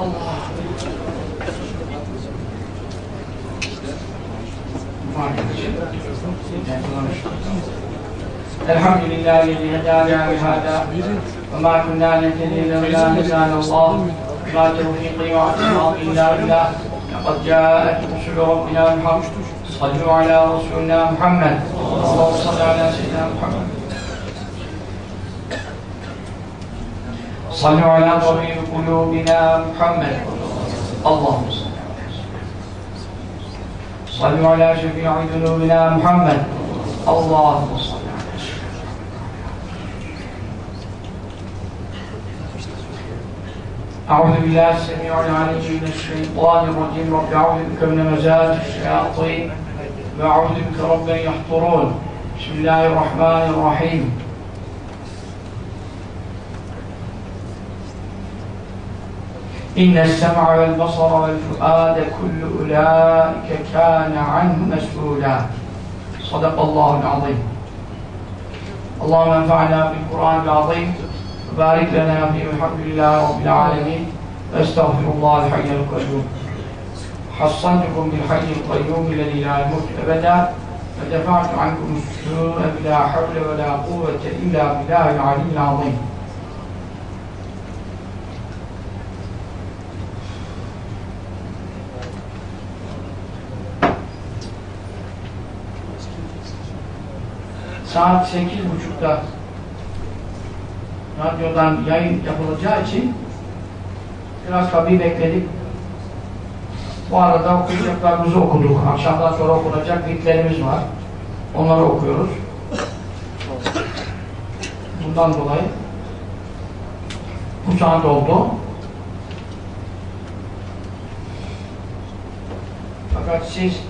Allah. الحمد لله الذي هدانا لهذا وما كنا نهتدي لولا ان هدانا الله ما توفيقي واعتصامي الا بالله لقد جاءت رسل ربنا بالحق صلوا على رسولنا محمد اللهم صل على سيدنا محمد صلوا على طبيب قلوبنا محمد. اللهم صل على شفيع ذنوبنا محمد. اللهم صل أعوذ بالله السميع العليم من الشيطان الرجيم. رب أعوذ بك من همزات الشياطين. وأعوذ بك رب يحضرون. بسم الله الرحمن الرحيم. إن السمع والبصر والفؤاد كل أولئك كان عنه مسؤولا. صدق الله العظيم. اللهم انفعنا بالقرآن العظيم. وبارك لنا فيه الحمد لله رب العالمين. واستغفر الله الحي القيوم. حصنتكم بالحي القيوم الذي لا يموت أبدا. ودفعت عنكم السوء بلا حول ولا قوة إلا بالله العلي العظيم. Saat sekiz buçukta radyodan yayın yapılacağı için biraz tabii bekledik. Bu arada okuyacaklarımızı okuduk. Akşamdan sonra okunacak bitlerimiz var. Onları okuyoruz. Bundan dolayı bu saat oldu. Fakat siz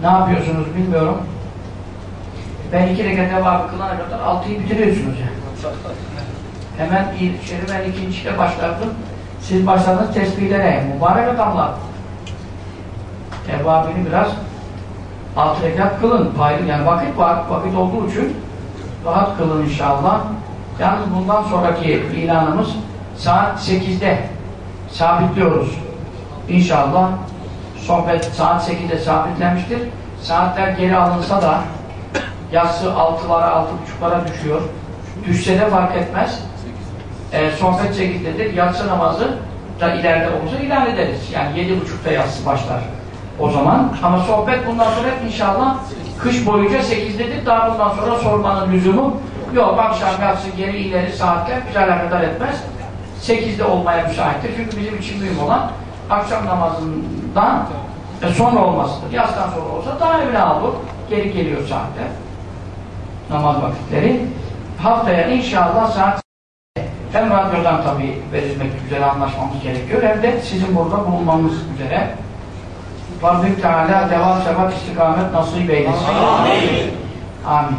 ne yapıyorsunuz bilmiyorum. Ben iki rekat evabı kılana kadar altıyı bitiriyorsunuz yani. Hemen şey, ben ikinciyle başladım. Siz başladınız tesbihlere. Mübarek adamlar. Evabini biraz altı rekat kılın. Paylı, yani vakit var. Vakit olduğu için rahat kılın inşallah. Yalnız bundan sonraki ilanımız saat 8'de sabitliyoruz. İnşallah sohbet saat 8'de sabitlenmiştir. Saatler geri alınsa da yatsı altılara, altı buçuklara düşüyor. Düşse de fark etmez. E, sohbet sekizdedir. Yatsı namazı da ileride olursa ilan ederiz. Yani yedi buçukta yatsı başlar o zaman. Ama sohbet bundan sonra inşallah kış boyunca sekizdedir. Daha bundan sonra sormanın lüzumu yok. Akşam yatsı geri ileri saatler bize alakadar etmez. Sekizde olmaya müsaittir. Çünkü bizim için mühim olan akşam namazından e, sonra olmasıdır. Yastan sonra olsa daha evla olur. Geri geliyor saatler namaz vakitleri. Haftaya inşallah saat hem radyodan tabi verilmek üzere anlaşmamız gerekiyor hem de sizin burada bulunmamız üzere Rabbim Teala devam sebat istikamet nasip eylesin. Amin. Amin.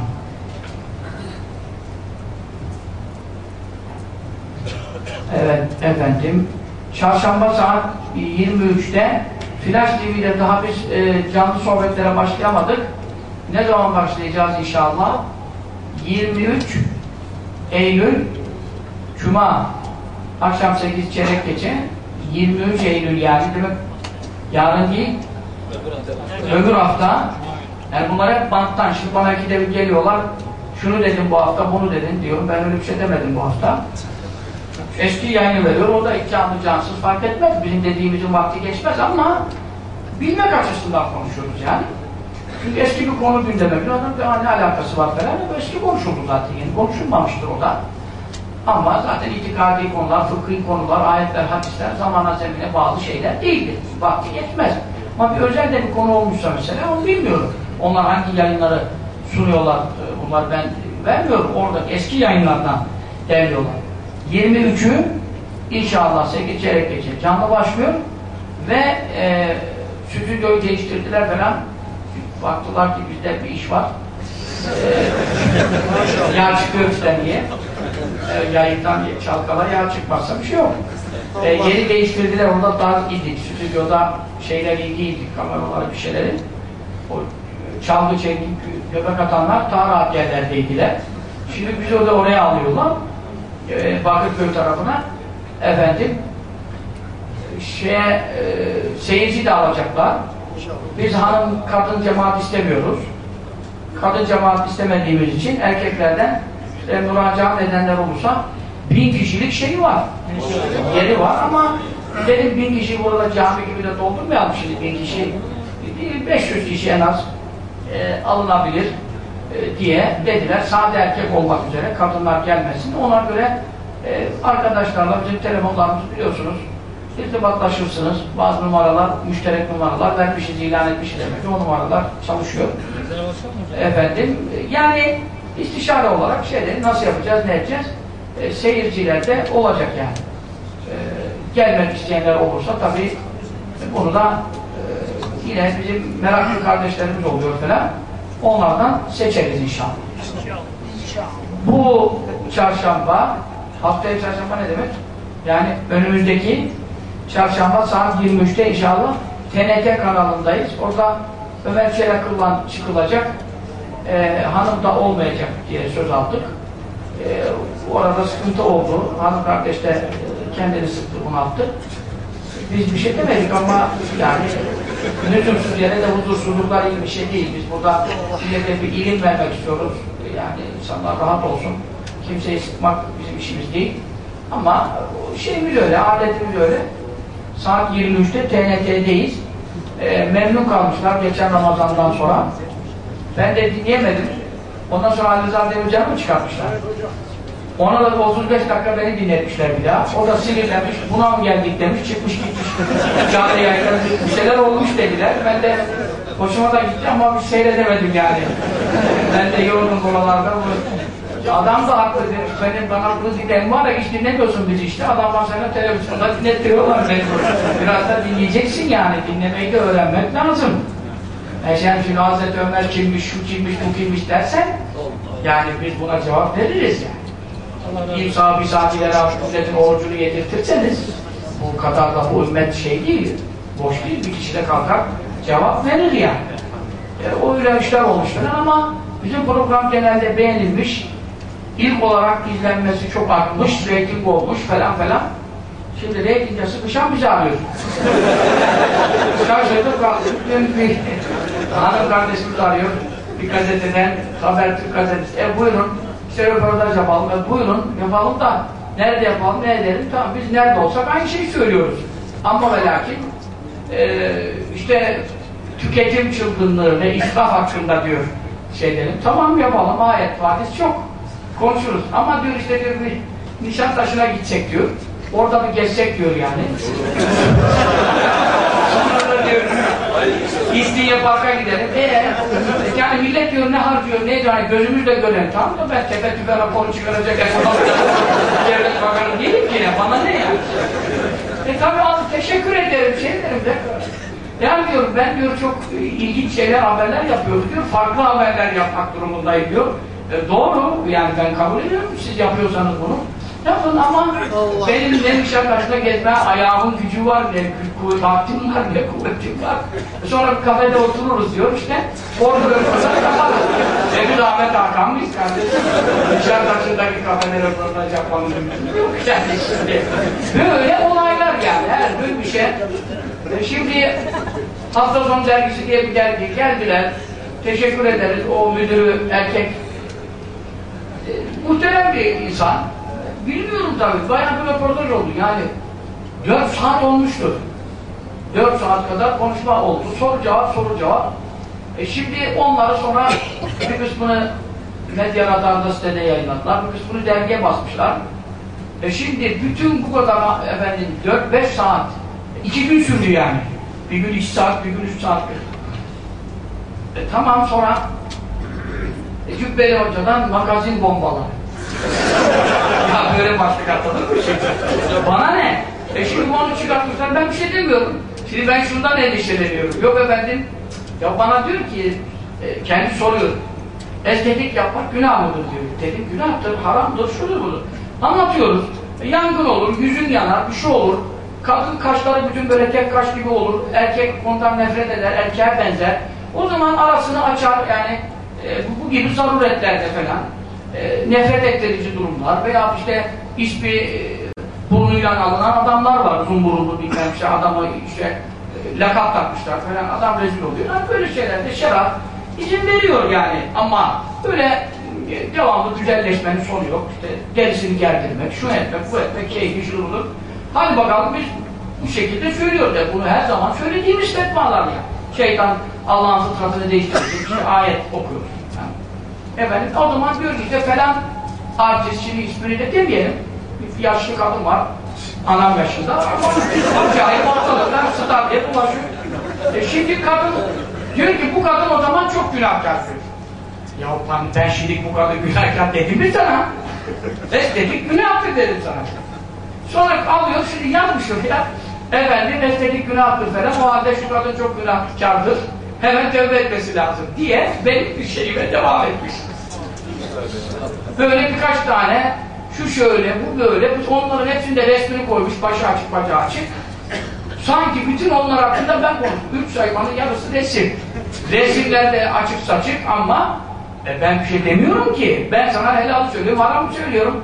Evet efendim. Çarşamba saat 23'te Flash TV'de daha biz e, canlı sohbetlere başlayamadık. Ne zaman başlayacağız inşallah? 23 Eylül Cuma. Akşam 8 çeyrek geçe 23 Eylül yani. Demek yarın değil. Öbür hafta. Yani bunlar hep banttan. Şimdi bana ikide bir geliyorlar. Şunu dedim bu hafta bunu dedin diyorum. Ben öyle bir şey demedim bu hafta. Eski yayını veriyor. O da canlı cansız fark etmez. Bizim dediğimizin vakti geçmez ama bilmek açısından konuşuyoruz yani çünkü eski bir konu gündeme geliyor. Adam ne alakası var falan. Eski konuşuldu zaten. Yani konuşulmamıştır o da. Ama zaten itikadi konular, fıkhi konular, ayetler, hadisler zamana zemine bağlı şeyler değildir. Vakti yetmez. Ama bir özel de bir konu olmuşsa mesela onu bilmiyorum. Onlar hangi yayınları sunuyorlar, bunlar ben vermiyorum. Orada eski yayınlardan derliyorlar. 23'ü inşallah 8 çeyrek geçe canlı başlıyor ve e, stüdyoyu değiştirdiler falan baktılar ki bizde bir iş var. Ee, yağ çıkıyor işte niye? Ee, yayıktan çalkala yağ çıkmazsa bir şey yok. Ee, yeri değiştirdiler orada dar idik. Stüdyoda şeyler ilgiydik, kameralar bir şeyleri. O çalgı çekip göbek atanlar daha rahat yerlerdeydiler. Şimdi biz orada oraya alıyorlar. Ee, Bakırköy tarafına. Efendim şeye, e, seyirci de alacaklar. Biz hanım kadın cemaat istemiyoruz. Kadın cemaat istemediğimiz için erkeklerden işte müracaat edenler olursa bin kişilik şeyi var. Yeri var ama dedim bin kişi burada cami gibi de doldurmayalım şimdi bin kişi. Değil, 500 kişi en az e, alınabilir e, diye dediler. Sade erkek olmak üzere kadınlar gelmesin. Ona göre e, arkadaşlarla bizim telefonlarımız biliyorsunuz irtibatlaşırsınız. Bazı numaralar, müşterek numaralar vermişiz, ilan etmişiz demek. O numaralar çalışıyor. Efendim, yani istişare olarak şeyleri nasıl yapacağız, ne edeceğiz? E, seyircilerde olacak yani. E, gelmek isteyenler olursa tabii bunu da e, yine bizim meraklı kardeşlerimiz oluyor falan. Onlardan seçeriz inşallah. Bu çarşamba, haftaya çarşamba ne demek? Yani önümüzdeki çarşamba saat 23'te inşallah TNT kanalındayız. Orada Ömer Çelakıl'dan çıkılacak. Ee, hanım da olmayacak diye söz aldık. Ee, orada sıkıntı oldu. Hanım kardeş de kendini sıktı, bunalttı. Biz bir şey demedik ama yani lüzumsuz yere de huzursuzluklar iyi bir şey değil. Biz burada millete bir ilim vermek istiyoruz. Yani insanlar rahat olsun. Kimseyi sıkmak bizim işimiz değil. Ama şeyimiz öyle, adetimiz öyle. Saat 23'te TNT'deyiz. Ee, memnun kalmışlar geçen Ramazan'dan sonra. Ben de dinleyemedim. Ondan sonra Ali Rıza Demircan'ı mı çıkartmışlar? Ona da 35 dakika beni dinletmişler bir daha. O da sinirlenmiş, buna mı geldik demiş, çıkmış gitmiş. Canlı yayında bir şeyler olmuş dediler. Ben de hoşuma da gitti ama bir seyredemedim yani. ben de yoruldum buralarda. Adam da haklı demiş, benim bana kız giden var ya hiç dinlemiyorsun bizi işte. Adamlar sana televizyonda dinlettiriyorlar beni. Biraz da dinleyeceksin yani, dinlemeyi de öğrenmek lazım. E sen şimdi Hazreti Ömer kimmiş, şu kimmiş, bu kimmiş dersen, yani biz buna cevap veririz yani. İmsa bir saatileri ümmetin orucunu yedirtirseniz bu kadar da bu ümmet şey değil, boş değil, bir kişi de kalkar cevap verir yani. E, o öyle işler olmuştur ama bizim program genelde beğenilmiş, ilk olarak izlenmesi çok artmış, reyting olmuş falan falan. Şimdi reytinge sıkışan bizi arıyor. Şaşırdık. Dün bir hanım kardeşimiz arıyor. Bir gazeteden, Habertürk gazetesi. E buyurun, işte röportaj yapalım. E, buyurun, yapalım da nerede yapalım, ne edelim? Tamam biz nerede olsak aynı şeyi söylüyoruz. Ama ve lakin e, işte tüketim çılgınlığı ve israf hakkında diyor şey. Tamam yapalım, ayet, hadis çok. Konuşuruz. Ama diyor işte diyor bir Nişantaşı'na gidecek diyor. Orada bir gezsek diyor yani. Sonra da diyor İstiye Park'a gidelim. Ee, yani millet diyor ne harcıyor, ne diyor, hani gözümüzle görelim. Tamam da ben tepe tüfe raporu çıkaracak devlet bakanı değilim ki ne, bana ne yani? E tabi abi teşekkür ederim, şey derim de. Yani diyor, ben diyor çok ilginç şeyler, haberler yapıyorum diyor, farklı haberler yapmak durumundayım diyor. E, doğru, yani ben kabul ediyorum, siz yapıyorsanız bunu. Yapın ama Allah. benim ne Nişantaşı'na gezme ayağımın gücü var, ne vaktim var, ne kuvvetim var. Sonra bir kafede otururuz diyor işte. Orada röportaj yaparız. E biz Ahmet Hakan mıyız kardeşim? Nişantaşı'ndaki kafede röportaj yapmamız mümkün yok. Yani şimdi böyle olaylar yani. Her gün bir şey. E şimdi hafta sonu dergisi diye bir dergi geldiler. Teşekkür ederiz. O müdürü erkek muhterem bir insan. Bilmiyorum tabii. Bayağı bir röportaj oldu. Yani 4 saat olmuştur. 4 saat kadar konuşma oldu. Soru cevap, soru cevap. E şimdi onları sonra bir kısmını medya radarında sitede yayınladılar. Bir kısmını dergiye basmışlar. E şimdi bütün bu kadar efendim 4-5 saat 2 gün sürdü yani. Bir gün 2 saat, bir gün 3 saat. E tamam sonra e, Cübbeli Hoca'dan magazin bombaları. ya böyle başlık atılır mı şimdi? Bana ne? E şimdi onu çıkartmışlar ben bir şey demiyorum. Şimdi ben şundan endişeleniyorum. Yok efendim, ya bana diyor ki, e, kendi soruyor. Estetik yapmak günah mıdır diyor. Dedim günahtır, haramdır, şudur budur. Anlatıyoruz. E, yangın olur, yüzün yanar, bir şey olur. Kadın kaşları bütün böyle tek kaş gibi olur. Erkek ondan nefret eder, erkeğe benzer. O zaman arasını açar yani e, bu, gibi zaruretlerde falan e, nefret ettirici durumlar veya işte hiçbir e, burnuyla alınan adamlar var. Uzun burunlu bilmem şey adamı işte e, lakap takmışlar falan. Adam rezil oluyor. Yani böyle şeylerde şeraf izin veriyor yani. Ama böyle e, devamlı güzelleşmenin sonu yok. İşte derisini gerdirmek, şu etmek, bu etmek, keyfi, şurulur. Hadi bakalım biz bu şekilde söylüyoruz. Ya. Bunu her zaman söylediğimiz fetvalar ya. Şeytan Allah'ın fıtratını değiştirecek. İşte ayet okuyoruz. Efendim o zaman diyor ki işte falan artist, şimdi ismini de demeyelim. Bir yaşlı kadın var. Anam yaşında. Acayip ortalıktan star diye bulaşıyor. E şimdi kadın diyor ki bu kadın o zaman çok günahkar diyor. Ya lan ben şimdi bu kadın günahkar dedim mi sana? Estetik günahtır dedim sana. Sonra alıyor şimdi yazmış oraya. Efendim estetik günahtır falan. O halde şu kadın çok günahkardır. Hemen tövbe etmesi lazım diye benim bir şeyime devam etmiş. Böyle birkaç tane şu şöyle, bu böyle, onların hepsinde resmini koymuş, başı açık, bacağı açık. Sanki bütün onlar hakkında ben konuştum. Üç sayfanın yarısı resim. Resimlerde açık saçık ama e, ben bir şey demiyorum ki. Ben sana helal söylüyorum, haram söylüyorum.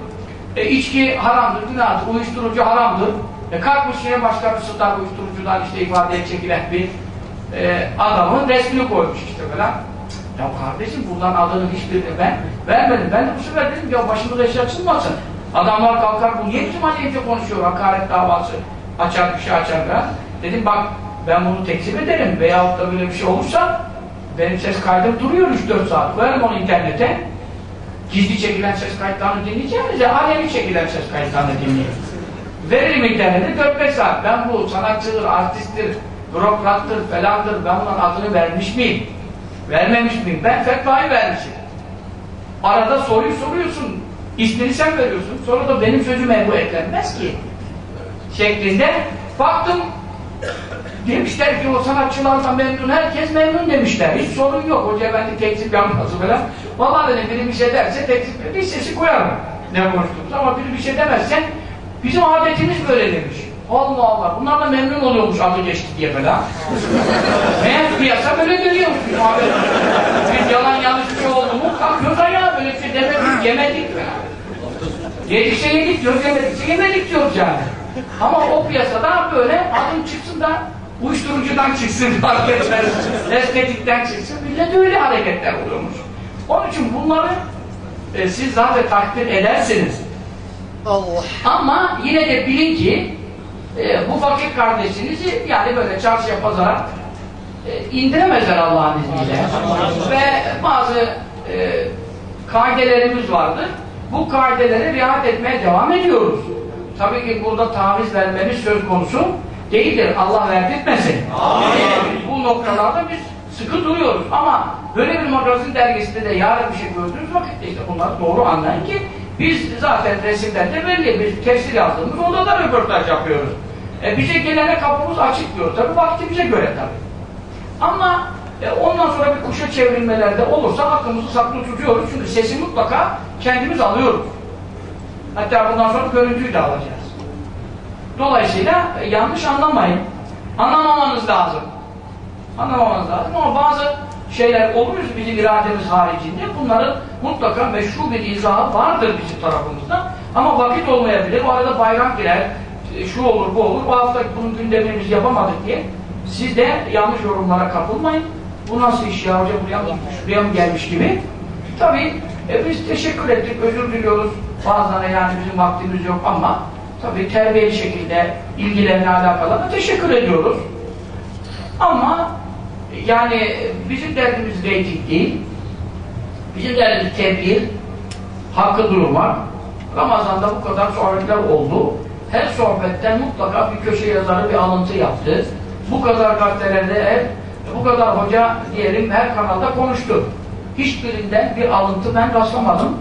E, içki haramdır, günahtır, uyuşturucu haramdır. E, kalkmış yine başka bir star uyuşturucudan işte ifadeye çekilen bir e, adamın resmini koymuş işte falan. Ya kardeşim buradan adını hiçbirini ben vermedim. Ben de bu sefer dedim ya başımıza iş açılmasın. Adamlar kalkar bu niye bizim aleyhimize konuşuyor hakaret davası açar bir şey açar falan. Dedim bak ben bunu tekzip ederim veyahut da böyle bir şey olursa benim ses kaydım duruyor 3-4 saat. Koyarım onu internete. Gizli çekilen ses kayıtlarını dinleyeceğimize alemi çekilen ses kayıtlarını dinleyin. Veririm internete 4-5 saat. Ben bu sanatçıdır, artisttir, bürokrattır, falandır. Ben bunun adını vermiş miyim? Vermemiş miyim? Ben fetvayı vermişim. Arada soruyu soruyorsun. İsmini sen veriyorsun. Sonra da benim sözüme bu eklenmez ki. Şeklinde. Baktım demişler ki o sanatçılardan memnun, herkes memnun demişler. Hiç sorun yok. Hoca efendi tekzip yapması falan. Vallahi dedim biri bir şey derse tekzip listesi koyarım. Ne konuştuğumuz ama biri bir şey demezse bizim adetimiz böyle demiş. Allah Allah. Bunlar da memnun oluyormuş adı geçti diye falan. Meğer piyasa böyle dönüyormuş. Abi, biz yalan yanlış bir şey oldu mu kalkıyoruz ayağa böyle bir şey demedik, yemedik mi? Yedikse yedik diyoruz, yemedikse yemedik diyoruz yani. Ama o piyasada böyle adım çıksın da uyuşturucudan çıksın fark etmez. Estetikten çıksın. Millet öyle hareketler oluyormuş. Onun için bunları e, siz zaten takdir edersiniz. Allah. Ama yine de bilin ki e, bu fakir kardeşinizi yani böyle çarşıya pazara e, indiremezler Allah'ın izniyle. Ve bazı e, kaidelerimiz vardır. Bu kaidelere riayet etmeye devam ediyoruz. Tabii ki burada taviz vermemiz söz konusu değildir. Allah verdirtmesin. Amin. Bu noktalarda biz sıkı duruyoruz. Ama böyle bir magazin dergisinde de yarın bir şey gördüğünüz vakitte işte bunları doğru anlayın ki biz zaten resimlerde belli. Biz tefsir yazdığımız onda da röportaj yapıyoruz. E, bize gelene kapımız açık diyor. Tabii vaktimize göre tabii. Ama e, ondan sonra bir kuşa çevrilmelerde olursa hakkımızı saklı tutuyoruz. Çünkü sesi mutlaka kendimiz alıyoruz. Hatta bundan sonra görüntüyü de alacağız. Dolayısıyla e, yanlış anlamayın. Anlamamanız lazım. Anlamamanız lazım ama bazı şeyler olur bizim irademiz haricinde. Bunların mutlaka meşru bir izahı vardır bizim tarafımızda. Ama vakit olmayabilir. O arada bayram girer. e, Şu olur, bu olur. Bu hafta bunun gündemini biz yapamadık diye. Siz de yanlış yorumlara kapılmayın. Bu nasıl iş ya hocam buraya mı buraya mı gelmiş gibi. Tabii e, biz teşekkür ettik, özür diliyoruz. Bazılarına yani bizim vaktimiz yok ama tabii terbiyeli şekilde ilgilerine alakalı da teşekkür ediyoruz. Ama yani bizim derdimiz reyting değil. Bizim derdimiz tedbir, hakkı durmak. Ramazan'da bu kadar sohbetler oldu. Her sohbetten mutlaka bir köşe yazarı bir alıntı yaptı. Bu kadar gazetelerde hep, bu kadar hoca diyelim her kanalda konuştu. Hiçbirinden bir alıntı ben rastlamadım.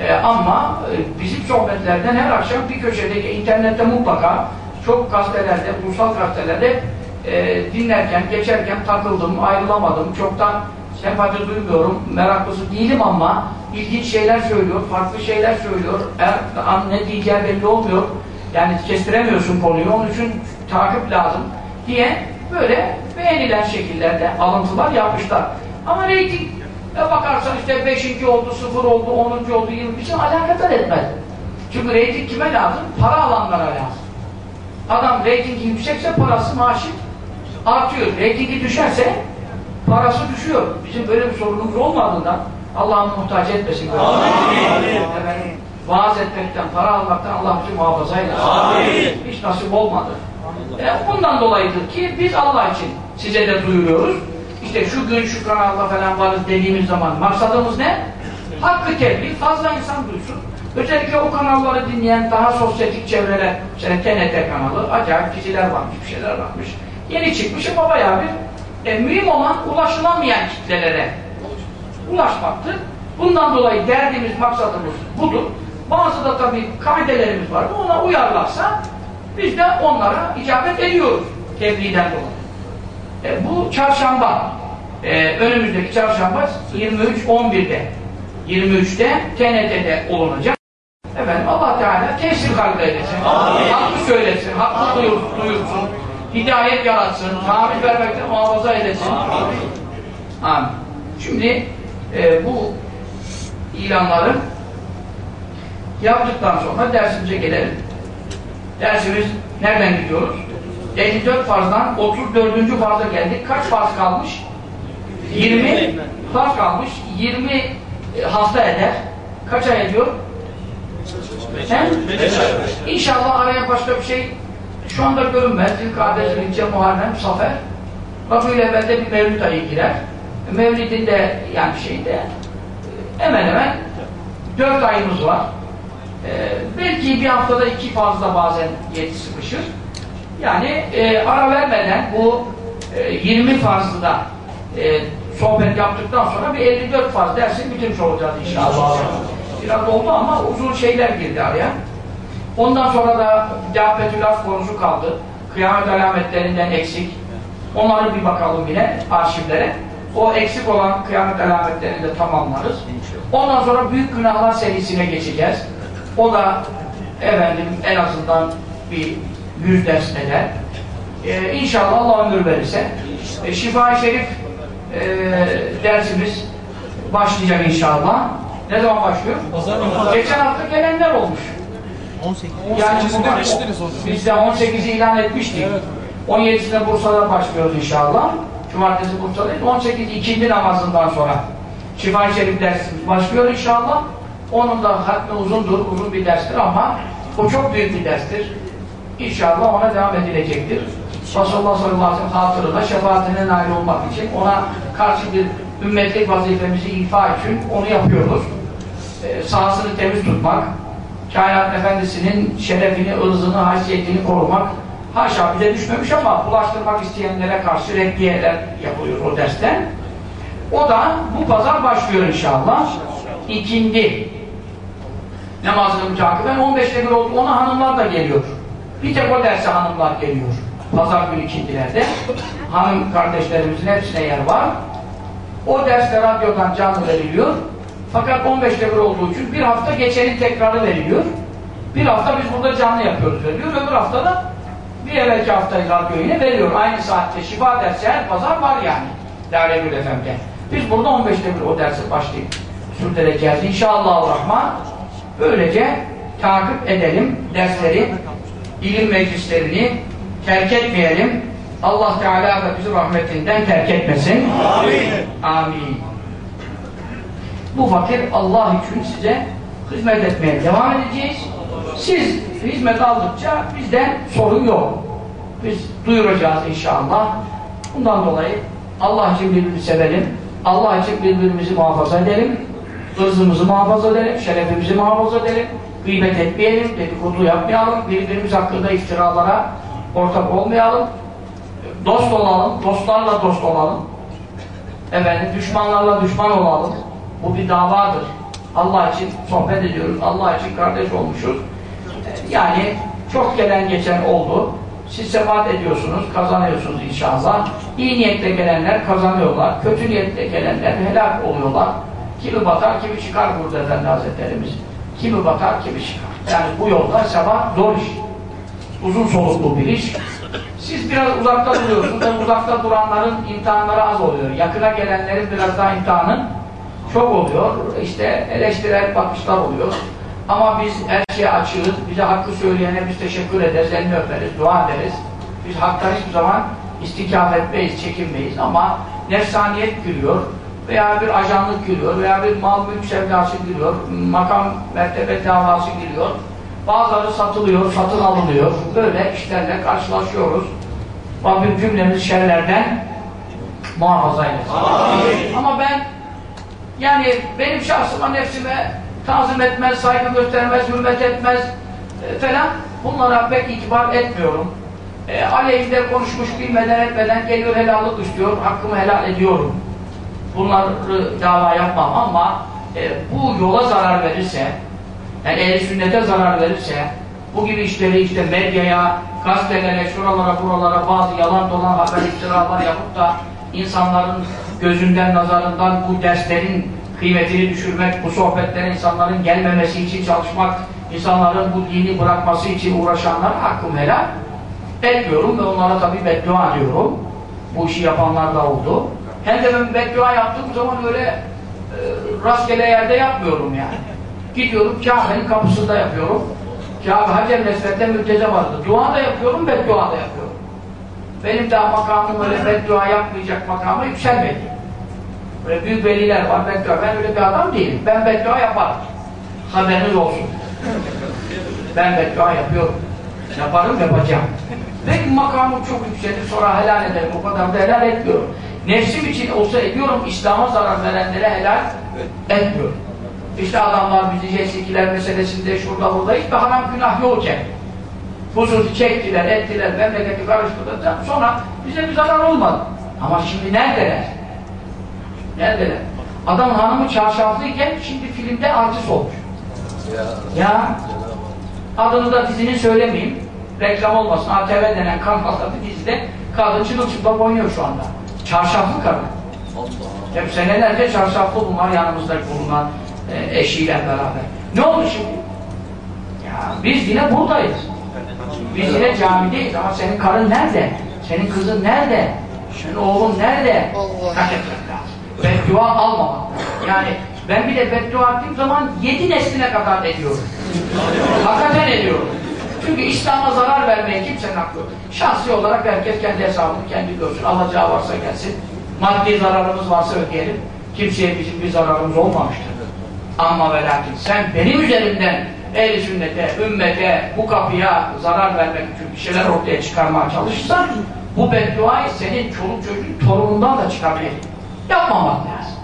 Ee, ama e, bizim sohbetlerden her akşam bir köşedeki internette mutlaka çok gazetelerde, ulusal gazetelerde e, dinlerken, geçerken takıldım, ayrılamadım. Çoktan sempati duymuyorum, meraklısı değilim ama ilginç şeyler söylüyor, farklı şeyler söylüyor. Her an ne diyeceği belli olmuyor. Yani kestiremiyorsun konuyu, onun için takip lazım diye böyle beğenilen şekillerde alıntılar yapmışlar. Ama reyting e bakarsan işte 5. oldu, 0 oldu, 10. oldu, 20 bizi alakadar etmez. Çünkü reyting kime lazım? Para alanlara lazım. Adam reytingi yüksekse parası maaşı artıyor. Reytingi düşerse parası düşüyor. Bizim böyle bir sorunumuz olmadığından Allah'ın muhtaç etmesin. Amin. Efendim, vaaz etmekten, para almaktan Allah bizi muhafaza eylesin. Amin. Hiç nasip olmadı. E, bundan dolayıdır ki biz Allah için size de duyuruyoruz. İşte şu gün şu kanalda falan varız dediğimiz zaman maksadımız ne? Hakkı tebliğ, fazla insan duysun. Özellikle o kanalları dinleyen daha sosyetik çevreler, mesela TNT kanalı, acayip diziler varmış, bir şeyler varmış. Yeni çıkmış ama bayağı bir e, mühim olan ulaşılamayan kitlelere ulaşmaktır. Bundan dolayı derdimiz, maksadımız budur. Bazı da tabii kaidelerimiz var. Ona uyarlarsa biz de onlara icabet ediyoruz tebliğden dolayı. E, bu çarşamba, e, önümüzdeki çarşamba 23-11'de 23'te TNT'de olunacak. Efendim Allah Teala tesir halk eylesin. Hakkı söylesin, hakkı duyur, duyursun. Hidayet yaratsın, tabi vermekten muhafaza eylesin. Amin. Şimdi e, bu ilanları yaptıktan sonra dersimize gelelim. Dersimiz nereden gidiyoruz? 54 farzdan 34. farza geldik. Kaç farz kalmış? 20 farz kalmış. 20 hafta eder. Kaç ay ediyor? Sen? İnşallah araya başka bir şey şu anda görünmez. Zilkade, Zilce, Muharrem, Safer. Rabi'ül evvelde bir Mevlid ayı girer. Mevlid'in de yani şeyde hemen hemen dört ayımız var. Ee, belki bir haftada iki fazla bazen yedi sıkışır. Yani e, ara vermeden bu e, 20 farzı da e, sohbet yaptıktan sonra bir 54 farz dersin bitirmiş olacağız inşallah. Biraz oldu ama uzun şeyler girdi araya. Ondan sonra da Caffetül Af konusu kaldı. Kıyamet alametlerinden eksik. Onları bir bakalım yine arşivlere. O eksik olan kıyamet alametlerini de tamamlarız. Ondan sonra büyük günahlar serisine geçeceğiz. O da efendim en azından bir yüz ders eder. Ee, inşallah Allah ömür verirse. E, Şifa-i Şerif e, dersimiz başlayacak inşallah. Ne zaman başlıyor? Geçen hafta gelenler olmuş. 18. Yani 18'inde bu- geçtiniz onu. Biz de 18'i ilan etmiştik. 17'sinde Bursa'da başlıyoruz inşallah. Cumartesi Bursa'dayız. 18 ikindi namazından sonra Şifa-i Şerif dersimiz başlıyor inşallah. Onun da hatmi uzundur, uzun bir derstir ama o çok büyük bir derstir. İnşallah ona devam edilecektir. Resulullah sallallahu aleyhi ve sellem hatırına, şefaatine nail olmak için ona karşı bir ümmetlik vazifemizi ifa için onu yapıyoruz. Ee, sahasını temiz tutmak, kainat efendisinin şerefini, ırzını, haysiyetini korumak haşa bize düşmemiş ama bulaştırmak isteyenlere karşı reddiyeler yapılıyor o dersten. O da bu pazar başlıyor inşallah. İkindi namazını mütakiben 15'te bir oldu. Ona hanımlar da geliyor. Bir tek o derse hanımlar geliyor. Pazar günü ikindilerde. Hanım kardeşlerimizin hepsine yer var. O derste radyodan canlı veriliyor. Fakat 15'te bir olduğu için bir hafta geçenin tekrarı veriliyor. Bir hafta biz burada canlı yapıyoruz veriliyor. Öbür hafta da bir evvelki haftayı radyo yine veriyor. Aynı saatte şifa dersi her pazar var yani. Lale Gül FM'de. Biz burada 15'te bir o dersi başlayıp sürdüreceğiz. İnşallah Rahman böylece takip edelim dersleri, ilim meclislerini terk etmeyelim. Allah Teala da bizi rahmetinden terk etmesin. Amin. Amin. Bu fakir Allah için size hizmet etmeye devam edeceğiz. Siz hizmet aldıkça bizden sorun yok. Biz duyuracağız inşallah. Bundan dolayı Allah için birbirimizi sevelim. Allah için birbirimizi muhafaza edelim. Hırzımızı muhafaza edelim. Şerefimizi muhafaza edelim. Gıybet etmeyelim. Dedikodu yapmayalım. Birbirimiz hakkında iftiralara ortak olmayalım. Dost olalım. Dostlarla dost olalım. Efendim düşmanlarla düşman olalım. Bu bir davadır. Allah için sohbet ediyoruz. Allah için kardeş olmuşuz. Yani çok gelen geçen oldu. Siz sebat ediyorsunuz, kazanıyorsunuz inşallah. İyi niyetle gelenler kazanıyorlar. Kötü niyetle gelenler helak oluyorlar. Kimi batar, kimi çıkar burada Efendi Hazretlerimiz. Kimi batar, kimi çıkar. Yani bu yolda sebat zor iş. Uzun soluklu bir iş. Siz biraz uzakta duruyorsunuz. Uzakta duranların imtihanları az oluyor. Yakına gelenlerin biraz daha imtihanı çok oluyor. İşte eleştirel bakışlar oluyor. Ama biz her şeye açığız. Bize hakkı söyleyene biz teşekkür ederiz, elini öperiz, dua ederiz. Biz haktan hiçbir zaman istikaf etmeyiz, çekinmeyiz ama nefsaniyet giriyor veya bir ajanlık giriyor veya bir mal mülk sevdası giriyor, makam mertebe davası giriyor. Bazıları satılıyor, satın alınıyor. Böyle işlerle karşılaşıyoruz. Rabbim cümlemizi şerlerden muhafaza eylesin. Ama ben yani benim şahsıma, nefsime tazim etmez, saygı göstermez, hürmet etmez e, falan bunlara pek itibar etmiyorum. E, aleyhinde konuşmuş bilmeden etmeden geliyor helallık istiyor, hakkımı helal ediyorum. Bunları dava yapmam ama e, bu yola zarar verirse yani ehl sünnete zarar verirse bu gibi işleri işte medyaya, gazetelere, şuralara, buralara bazı yalan dolan haber iftiralar yapıp da insanların gözünden, nazarından bu derslerin kıymetini düşürmek, bu sohbetlere insanların gelmemesi için çalışmak, insanların bu dini bırakması için uğraşanlar hakkım helal etmiyorum ve onlara tabi beddua diyorum. Bu işi yapanlar da oldu. Hem de ben beddua yaptığım zaman öyle e, rastgele yerde yapmıyorum yani. Gidiyorum Kabe'nin kapısında yapıyorum. Kabe Hacer Nesret'te mülteze vardı. Dua da yapıyorum, beddua da yapıyorum. Benim daha makamım öyle beddua yapmayacak makama yükselmedi. Böyle büyük veliler var, beddua. Ben öyle bir adam değilim. Ben beddua yaparım. Haberiniz olsun. ben beddua yapıyorum. Yaparım, yapacağım. Ve makamım çok yükselir, sonra helal ederim. O kadar da helal etmiyorum. Nefsim için olsa ediyorum, İslam'a zarar verenlere helal etmiyorum. İşte adamlar bizi cesikler meselesinde şurada burada hiçbir haram günah yokken hususi çektiler, ettiler, memleketi karıştırdıktan sonra bize bir zarar olmadı. Ama şimdi neredeler? Neredeler? Adam hanımı çarşaflıyken şimdi filmde artist olmuş. Ya. ya. Adını da dizinin söylemeyeyim. Reklam olmasın. ATV denen kanalda bir dizide kadın çırılçıplak oynuyor şu anda. Çarşaflı kadın. Hep senelerce çarşaflı bunlar yanımızda bulunan e, eşiyle beraber. Ne oldu şimdi? Ya biz yine buradayız. Biz yine camideyiz ama senin karın nerede? Senin kızın nerede? Senin oğlun nerede? Beddua almamak. Yani ben bir de beddua ettiğim zaman yedi nesline kadar ediyorum. Hakikaten ediyorum. Çünkü İslam'a zarar vermeye kimsenin hakkı yok. Şahsi olarak herkes kendi hesabını kendi görsün. Alacağı varsa gelsin. Maddi zararımız varsa ödeyelim. Kimseye bizim bir zararımız olmamıştır. Ama ve lakin sen benim üzerimden ehl sünnete, ümmete, bu kapıya zarar vermek için bir şeyler ortaya çıkarmaya çalışırsan bu bedduayı senin çoluk çocuğun torunundan da çıkabilir. Yapmamak lazım.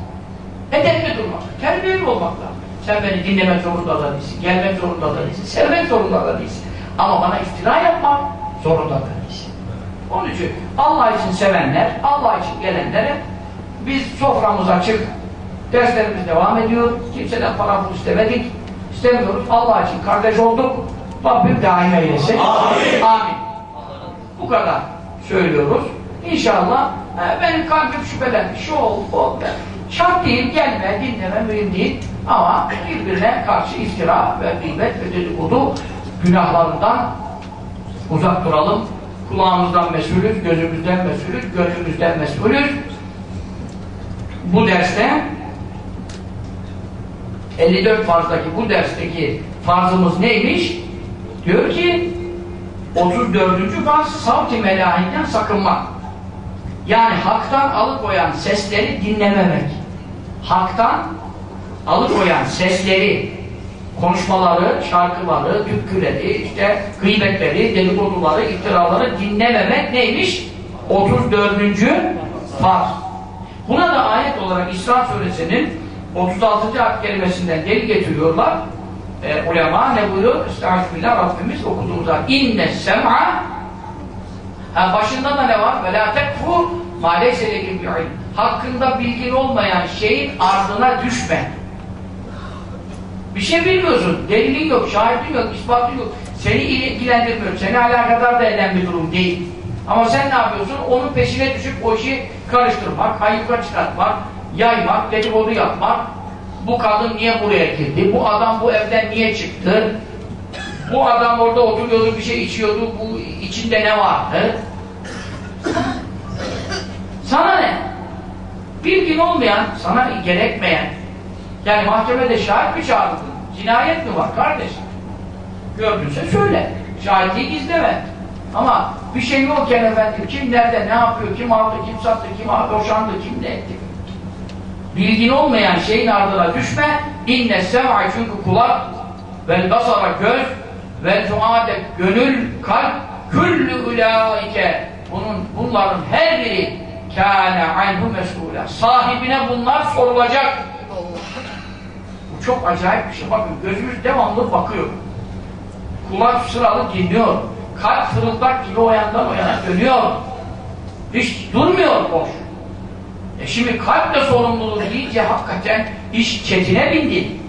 Edepli durmak, terbiyeli olmak lazım. Sen beni dinlemek zorunda da değilsin, gelmek zorunda da değilsin, sevmek zorunda da değilsin. Ama bana iftira yapmak zorunda da değilsin. Onun için Allah için sevenler, Allah için gelenlere biz soframız açık, derslerimiz devam ediyor, kimseden para pul istemedik, istemiyoruz. Allah için kardeş olduk. Rabbim daim eylesin. Amin. Amin. Bu kadar söylüyoruz. İnşallah e, benim kalbim şüphelendi. Şu oldu, bu oldu. Şart değil, gelme, dinleme, mühim değil. Ama birbirine karşı iftira ve gıybet ve dedikodu günahlarından uzak duralım. Kulağımızdan mesulüz, gözümüzden mesulüz, gönlümüzden mesulüz. Bu derste 54 farzdaki bu dersteki farzımız neymiş? Diyor ki 34. farz savti melahinden sakınmak. Yani haktan alıkoyan sesleri dinlememek. Haktan alıkoyan sesleri, konuşmaları, şarkıları, dükküleri, işte gıybetleri, dedikoduları, iftiraları dinlememek neymiş? 34. farz. Buna da ayet olarak İsra suresinin 36. ayet kelimesinden delil getiriyorlar. E, ulema ne buyuruyor? Estağfirullah Rabbimiz okuduğumuzda inne sem'a ha, başında da ne var? La tekfu ma leyse lekin Hakkında bilgin olmayan şeyin ardına düşme. Bir şey bilmiyorsun. Delilin yok, şahidin yok, ispatın yok. Seni ilgilendirmiyor. Seni alakadar da eden bir durum değil. Ama sen ne yapıyorsun? Onun peşine düşüp o işi karıştırmak, hayıfka çıkartmak, yaymak, dedikodu yapmak, bu kadın niye buraya girdi, bu adam bu evden niye çıktı, bu adam orada oturuyordu, bir şey içiyordu, bu içinde ne vardı? Sana ne? Bilgin olmayan, sana gerekmeyen, yani mahkemede şahit mi çağırdın? Cinayet mi var kardeşim? Gördünse söyle. Şahitliği gizleme. Ama bir şey yokken efendim kim nerede ne yapıyor, kim aldı, kim sattı, kim boşandı, kim ne etti. Bilgin olmayan şeyin ardına düşme. İnne sev'a çünkü kulak vel basara göz vel fuade gönül, kalp küllü ulaike bunun, bunların her biri kâne anhu mes'ûlâ sahibine bunlar sorulacak. Bu çok acayip bir şey. Bakın gözümüz devamlı bakıyor. Kulak sıralı dinliyor. Kalp fırıldak gibi o yandan o yana dönüyor. Hiç durmuyor boş. E şimdi kalple sorumluluğu deyince hakikaten iş çetine bindi.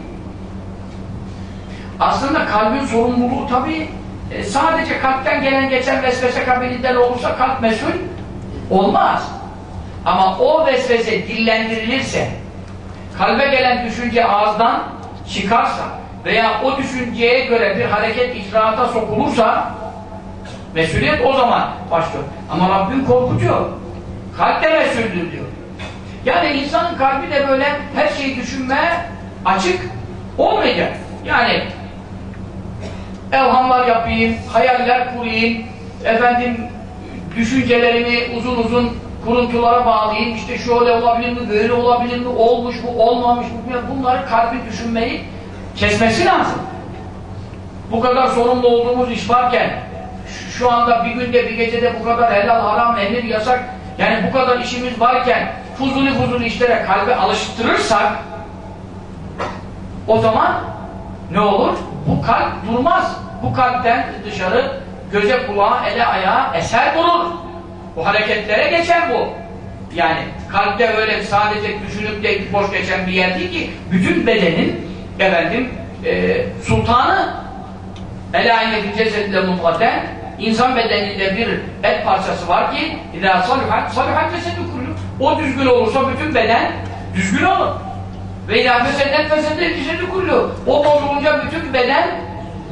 Aslında kalbin sorumluluğu tabi e, sadece kalpten gelen geçen vesvese kabilinden olursa kalp mesul olmaz. Ama o vesvese dillendirilirse kalbe gelen düşünce ağızdan çıkarsa veya o düşünceye göre bir hareket icraata sokulursa mesuliyet o zaman başlıyor. Ama Rabbim korkutuyor. Kalp de mesuldür diyor. Yani insanın kalbi de böyle her şeyi düşünmeye açık olmayacak. Yani evhamlar yapayım, hayaller kurayım, efendim düşüncelerimi uzun uzun kuruntulara bağlayayım, işte şöyle olabilir mi, böyle olabilir mi, olmuş mu, olmamış mı, bunları kalbi düşünmeyi kesmesi lazım. Bu kadar sorumlu olduğumuz iş varken, şu anda bir günde bir gecede bu kadar helal, haram, emir, yasak, yani bu kadar işimiz varken fuzuli fuzuli işlere kalbe alıştırırsak o zaman ne olur? Bu kalp durmaz. Bu kalpten dışarı göze, kulağa, ele, ayağa eser durur. Bu hareketlere geçer bu. Yani kalpte öyle sadece düşünüp de boş geçen bir yer değil ki bütün bedenin efendim e, sultanı elâinedin cesedle mutlaten insan bedeninde bir et parçası var ki idâ saluhat saluhat cesedü kullu o düzgün olursa bütün beden düzgün olur. Ve ilâ fesedet fesedet kişinin kullu. O bozulunca bütün beden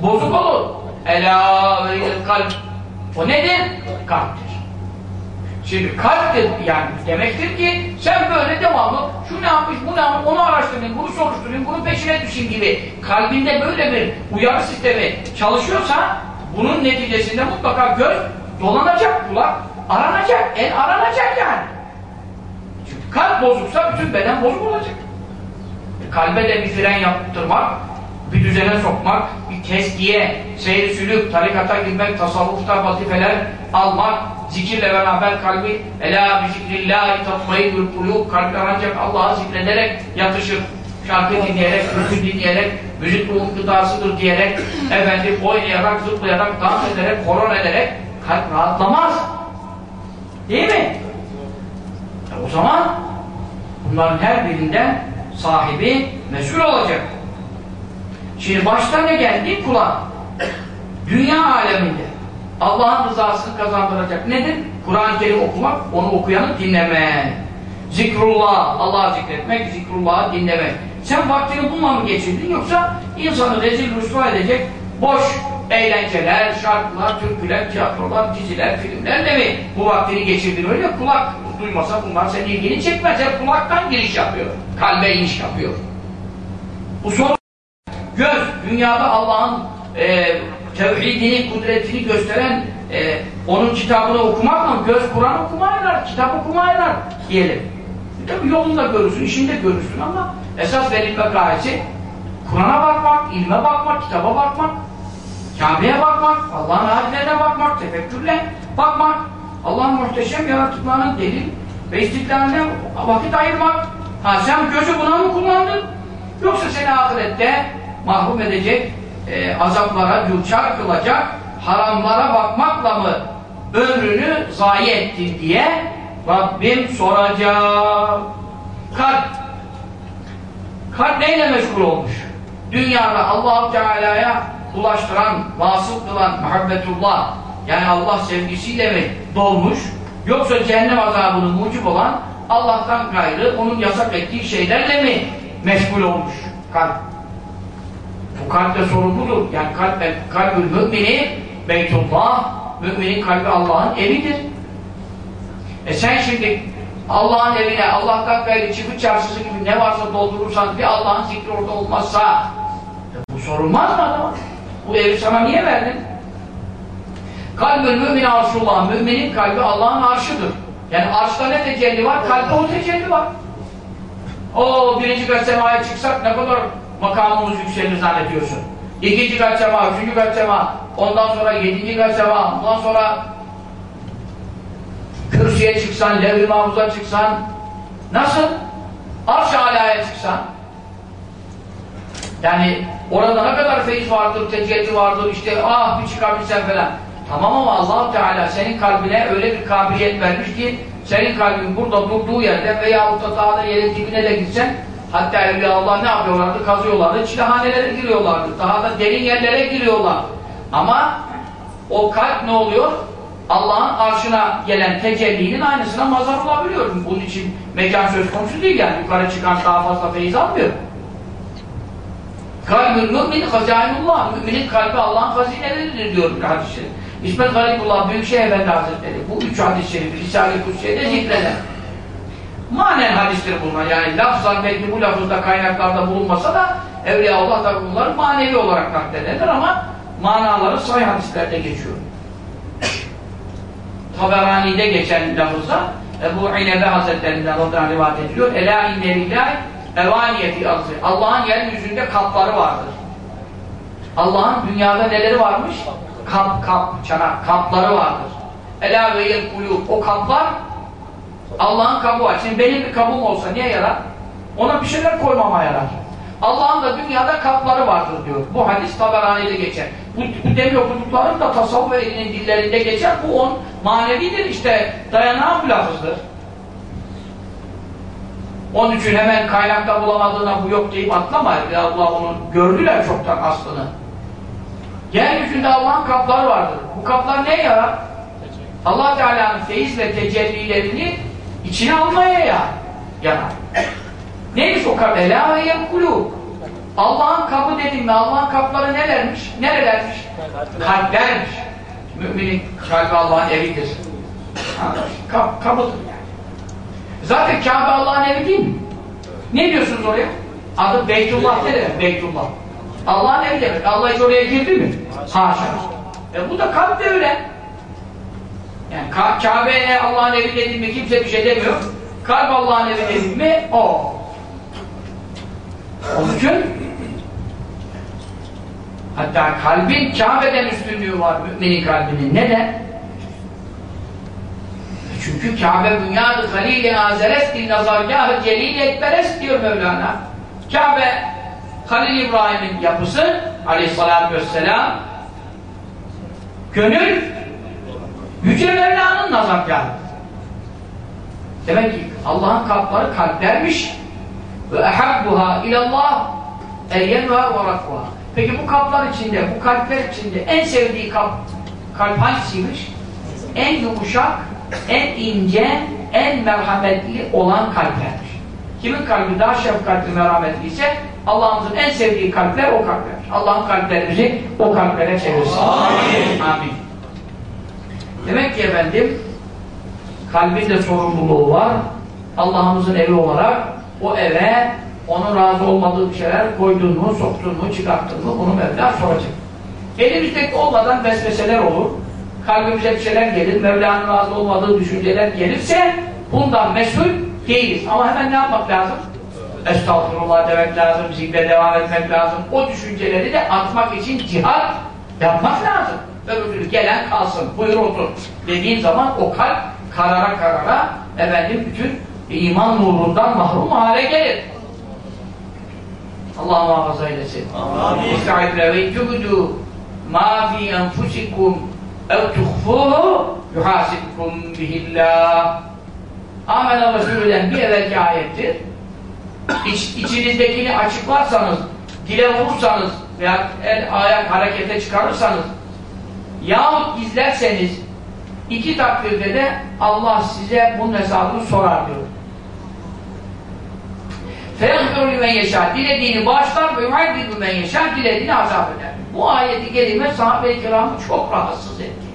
bozuk olur. Elâ ve kalp. O nedir? Kalptir. Şimdi kalp yani demektir ki sen böyle devamlı şu ne yapmış, bu ne yapmış, onu araştırayım, bunu soruşturayım, bunun peşine düşeyim gibi kalbinde böyle bir uyarı sistemi çalışıyorsa bunun neticesinde mutlaka göz dolanacak, kulak aranacak, el aranacak yani. Çünkü kalp bozuksa bütün beden bozuk olacak. Kalbe de bir fren yaptırmak, bir düzene sokmak, bir teskiye, seyri sülük, tarikata girmek, tasavvufta vazifeler almak, zikirle beraber kalbi ela bi zikrillahi tatmayyül kulub kalpler ancak Allah'ı zikrederek yatışır. Şarkı dinleyerek, türkü dinleyerek, müzik ruhun gıdasıdır diyerek, efendim oynayarak, zıplayarak, dans ederek, horon ederek kalp rahatlamaz. Değil mi? E o zaman bunların her birinden sahibi mesul olacak. Şimdi başta ne geldi? Kulak. Dünya aleminde Allah'ın rızasını kazandıracak nedir? Kur'an-ı Kerim okumak, onu okuyanı dinlemek. Zikrullah, Allah'ı zikretmek, zikrullah'ı dinlemek. Sen vaktini bununla mı geçirdin yoksa insanı rezil rüsva edecek boş eğlenceler, şarkılar, türküler, tiyatrolar, diziler, filmlerle mi bu vaktini geçirdin? Öyle kulak duymasa bunlar senin ilgini çekmez. Hep kulaktan giriş yapıyor. Kalbe iniş yapıyor. Bu soru göz, dünyada Allah'ın e, tevhidini, kudretini gösteren e, onun kitabını okumak mı? Göz Kur'an okumaylar, kitap okumaylar diyelim. Tabi yolunda görürsün, işinde görürsün ama esas verilme gayesi Kur'an'a bakmak, ilme bakmak, kitaba bakmak, Kabe'ye bakmak, Allah'ın ayetlerine bakmak, tefekkürle bakmak, Allah'ın muhteşem yaratıklarının delil ve istiklaline vakit ayırmak. Ha sen gözü buna mı kullandın? Yoksa seni ahirette mahrum edecek e, azaplara düçar kılacak haramlara bakmakla mı ömrünü zayi ettin diye Rabbim soracak. Kalp kalp neyle meşgul olmuş? Dünyada allah Teala'ya ulaştıran, vasıl kılan muhabbetullah yani Allah sevgisiyle mi dolmuş yoksa cehennem azabının mucib olan Allah'tan gayrı onun yasak ettiği şeylerle mi meşgul olmuş kalp? Bu kalple sorumludur. Yani kalp, kalbül mümini Beytullah, müminin kalbi Allah'ın evidir. E sen şimdi Allah'ın evine, Allah'tan gayrı çıkı çarşısı gibi ne varsa doldurursan bir Allah'ın zikri orada olmazsa e sorulmaz mı adama? Bu evi sana niye verdim? Kalbül mümin arşullah. Müminin kalbi Allah'ın arşıdır. Yani arşta ne tecelli var? Kalpte o tecelli var. O birinci kat semaya çıksak ne kadar makamımız yükselir zannediyorsun. İkinci kat sema, üçüncü kat sema, ondan sonra yedinci kat sema, ondan sonra kürsüye çıksan, levh-i mahfuza çıksan, nasıl? Arş-ı alaya çıksan, yani orada ne kadar feyiz vardır, tecelli vardır, işte ah bir çıkabilsen falan. Tamam ama allah Teala senin kalbine öyle bir kabiliyet vermiş ki senin kalbin burada durduğu yerde veya da daha da yerin dibine de gitsen hatta Allah ne yapıyorlardı? Kazıyorlardı, çilehanelere giriyorlardı. Daha da derin yerlere giriyorlar. Ama o kalp ne oluyor? Allah'ın arşına gelen tecellinin aynısına mazhar olabiliyor. Bunun için mekan söz konusu değil yani. Yukarı çıkan daha fazla feyiz almıyor. Kalbül mümin hazainullah. Müminin kalbi Allah'ın hazineleridir diyor hadis-i şerif. İsmet Garibullah Büyükşehir Efendi Hazretleri bu üç hadis-i şerifi Risale-i Kutsiye'de zikreder. Manen hadistir bunlar. Yani lafzan belki bu lafızda kaynaklarda bulunmasa da Evliyaullah da bunları manevi olarak naklederler ama manaları sayı hadislerde geçiyor. Taberani'de geçen lafızda Ebu İnebe Hazretlerinden oradan rivayet ediliyor. Ela inne lillahi evaniyeti arzu. Allah'ın yeryüzünde kapları vardır. Allah'ın dünyada neleri varmış? Kap, kap, çanak, kapları vardır. Ela ve yel O kaplar Allah'ın var. Şimdi benim bir kabım olsa niye yarar? Ona bir şeyler koymama yarar. Allah'ın da dünyada kapları vardır diyor. Bu hadis Taberani'de geçer. Bu, bu demin okuduklarım da tasavvuf ehlinin dillerinde geçer. Bu on manevidir işte. Dayanağı bu lafızdır. Onun için hemen kaynakta bulamadığına bu yok deyip atlama. Allah onu gördüler çoktan aslını. Yeryüzünde Allah'ın kapları vardır. Bu kaplar ne yarar? Allah Teala'nın feyiz ve tecellilerini içine almaya ya yarar. Neymiş o kap? Ela ve yekulu. Allah'ın kapı dedim mi? Allah'ın kapları nelermiş? Nerelermiş? Kalplermiş. Müminin kalbi Allah'ın evidir. Kap, kapıdır yani. Zaten Kabe Allah'ın evi değil mi? Ne diyorsunuz oraya? Adı Beytullah ne demek? Beytullah. Allah'ın evi demek. Allah hiç oraya girdi mi? Haşa. E bu da kalp de öyle. Yani Ka Kabe'ye Allah'ın evi dedim mi kimse bir şey demiyor. Kalp Allah'ın evi dedim mi o. Onun için hatta kalbin Kabe'den üstünlüğü var müminin kalbinin. Neden? Çünkü Kabe dünyadı halil-i azerest bin nazargâh-ı celil ekberest diyor Mevlana. Kabe Halil İbrahim'in yapısı aleyhissalatü vesselam gönül Yüce Mevla'nın nazargahı. Demek ki Allah'ın kalpleri kalplermiş ve ehabbuha ilallah eyyenva ve rakva. Peki bu kalplar içinde, bu kalpler içinde en sevdiği kalp, kalp hangisiymiş? En yumuşak, en ince, en merhametli olan kalplerdir. Kimin kalbi daha şefkatli, merhametli ise Allah'ımızın en sevdiği kalpler o kalpler. Allah'ın kalplerimizi o kalplere çevirsin. Amin. Amin. Demek ki efendim kalbin de sorumluluğu var. Allah'ımızın evi olarak o eve onun razı olmadığı bir şeyler koydun mu, soktun mu, çıkarttın mı bunu Mevla soracak. Elimizdeki olmadan vesveseler olur. Kalbimize bir şeyler gelir, Mevla'nın razı olmadığı düşünceler gelirse bundan mesul değiliz. Ama hemen ne yapmak lazım? Estağfurullah demek lazım, zikre devam etmek lazım. O düşünceleri de atmak için cihat yapmak lazım. Öbür gelen kalsın, buyur otur dediğin zaman o kalp karara karara efendim bütün iman nurundan mahrum hale gelir. Allah muhafaza eylesin. Amin. ve tübdü ma fi enfusikum ev tuhfuhu yuhasibkum bihillah. Amen Resulü'den bir evvelki ayettir İç, içinizdekini açıklarsanız, dile vurursanız veya el ayak harekete çıkarırsanız yahut gizlerseniz iki takdirde de Allah size bunun hesabını sorar diyor. فَيَغْفِرُ لِمَنْ يَشَاء Dilediğini bağışlar ve يُعَدِّدُ مَنْ يَشَاء Dilediğini azap eder. Bu ayeti gelime sahabe-i kiramı çok rahatsız etti.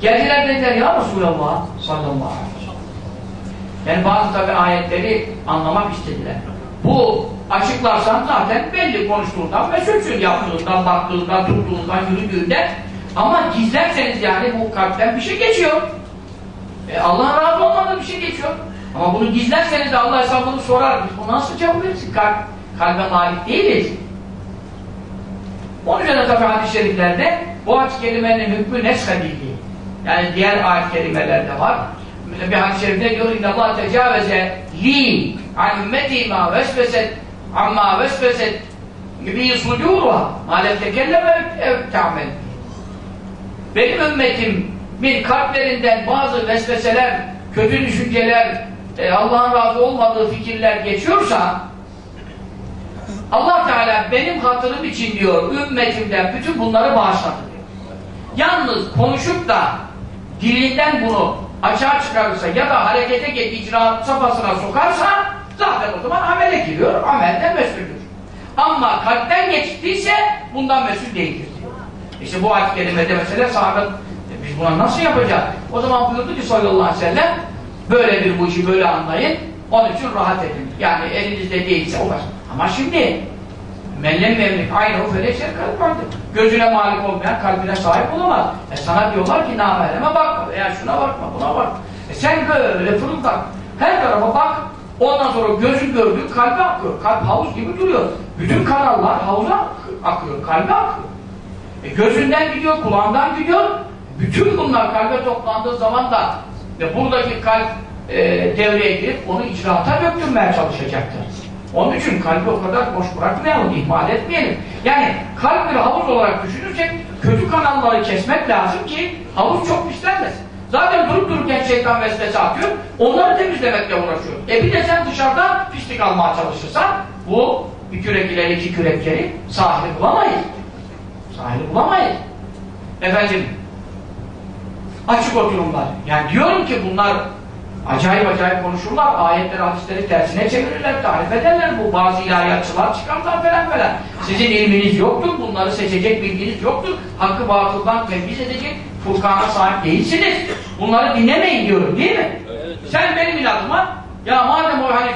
Geldiler dediler ya Resulallah sallallahu aleyhi ve sellem. sellem yani bazı tabi ayetleri anlamak istediler. Bu açıklarsan zaten belli konuştuğundan mesulsün yaptığından, baktığından, tuttuğundan, yürüdüğünden ama gizlerseniz yani bu kalpten bir şey geçiyor. E Allah'ın razı olmadığı bir şey geçiyor. Ama bunu gizlerseniz de Allah hesabını sorar. Biz bunu nasıl cevap verirsin? Kalp, kalbe malik değiliz. Onun üzerine tabi hadis-i şeriflerde bu hadis-i kelimenin hükmü neshedildiği. Yani diğer ayet kelimelerde var. Bir hadis-i şerifte diyor İnne Allah tecavüze li an ümmeti ma vesveset. Amma vesveset gibi sucuruha ma lef tekelleme ev ta'mel. Benim ümmetim bir kalplerinden bazı vesveseler, kötü düşünceler, e, Allah'ın razı olmadığı fikirler geçiyorsa Allah Teala benim hatırım için diyor ümmetimden bütün bunları bağışladı. Diyor. Yalnız konuşup da dilinden bunu açığa çıkarırsa ya da harekete geç icra safhasına sokarsa zaten o zaman amele giriyor, amelden mesuldür. Ama kalpten geçtiyse bundan mesul değildir. İşte bu ayet kelimede mesela sahabe biz buna nasıl yapacağız? O zaman buyurdu ki sallallahu aleyhi ve sellem böyle bir bu işi böyle anlayın onun için rahat edin. Yani elinizde değilse o kadar. Ama şimdi mellem memlik aynı o feleşer kalp vardır. Gözüne malik olmayan kalbine sahip olamaz. E sana diyorlar ki namereme bakma veya şuna bakma buna bakma. E sen böyle fırıldak her tarafa bak ondan sonra gözün gördüğü kalbe akıyor. Kalp havuz gibi duruyor. Bütün kanallar havuza akıyor. Kalbe akıyor. E gözünden gidiyor, kulağından gidiyor. Bütün bunlar kalbe toplandığı zaman da ve buradaki kalp e, devreye girip onu icraata döktürmeye çalışacaktır. Onun için kalbi o kadar boş bırakmayalım, ihmal etmeyelim. Yani kalp bir havuz olarak düşünürsek kötü kanalları kesmek lazım ki havuz çok pislenmesin. Zaten durup dururken şeytan vesvese atıyor, onları temizlemekle uğraşıyor. E bir de sen dışarıdan pislik almaya çalışırsan bu bir kürek ileri iki kürek geri sahili bulamayız. Sahili bulamayız. Efendim açık oturumlar. Yani diyorum ki bunlar acayip acayip konuşurlar. Ayetleri, hadisleri tersine çevirirler, tarif ederler. Bu bazı ilahiyatçılar çıkarlar falan falan. Sizin ilminiz yoktur. Bunları seçecek bilginiz yoktur. Hakkı batıldan temiz edecek Furkan'a sahip değilsiniz. Bunları dinlemeyin diyorum değil mi? Sen benim inadıma ya madem o hani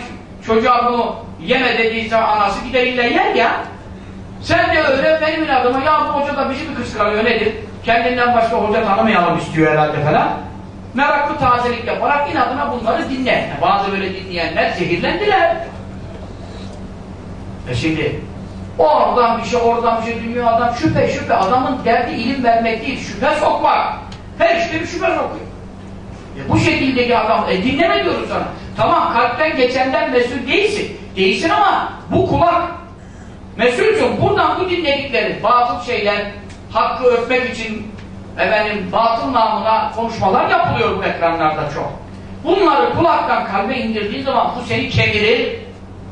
çocuğa bunu yeme dediyse anası gider illa yer ya sen de öyle benim inadıma ya bu hoca da bizi mi kıskanıyor nedir? Kendinden başka hoca tanımayalım istiyor herhalde falan. Meraklı tazelik yaparak inadına bunları dinle. Bazı böyle dinleyenler zehirlendiler. E şimdi oradan bir şey, oradan bir şey dinliyor adam şüphe şüphe. Adamın derdi ilim vermek değil, şüphe sokmak. Her işte bir şüphe sokuyor. E bu şekildeki adam, e dinleme diyoruz sana. Tamam kalpten geçenden mesul değilsin. Değilsin ama bu kulak mesulsün. Buradan bu dinledikleri bazı şeyler hakkı örtmek için efendim batıl namına konuşmalar yapılıyor bu ekranlarda çok. Bunları kulaktan kalbe indirdiğin zaman bu seni çevirir.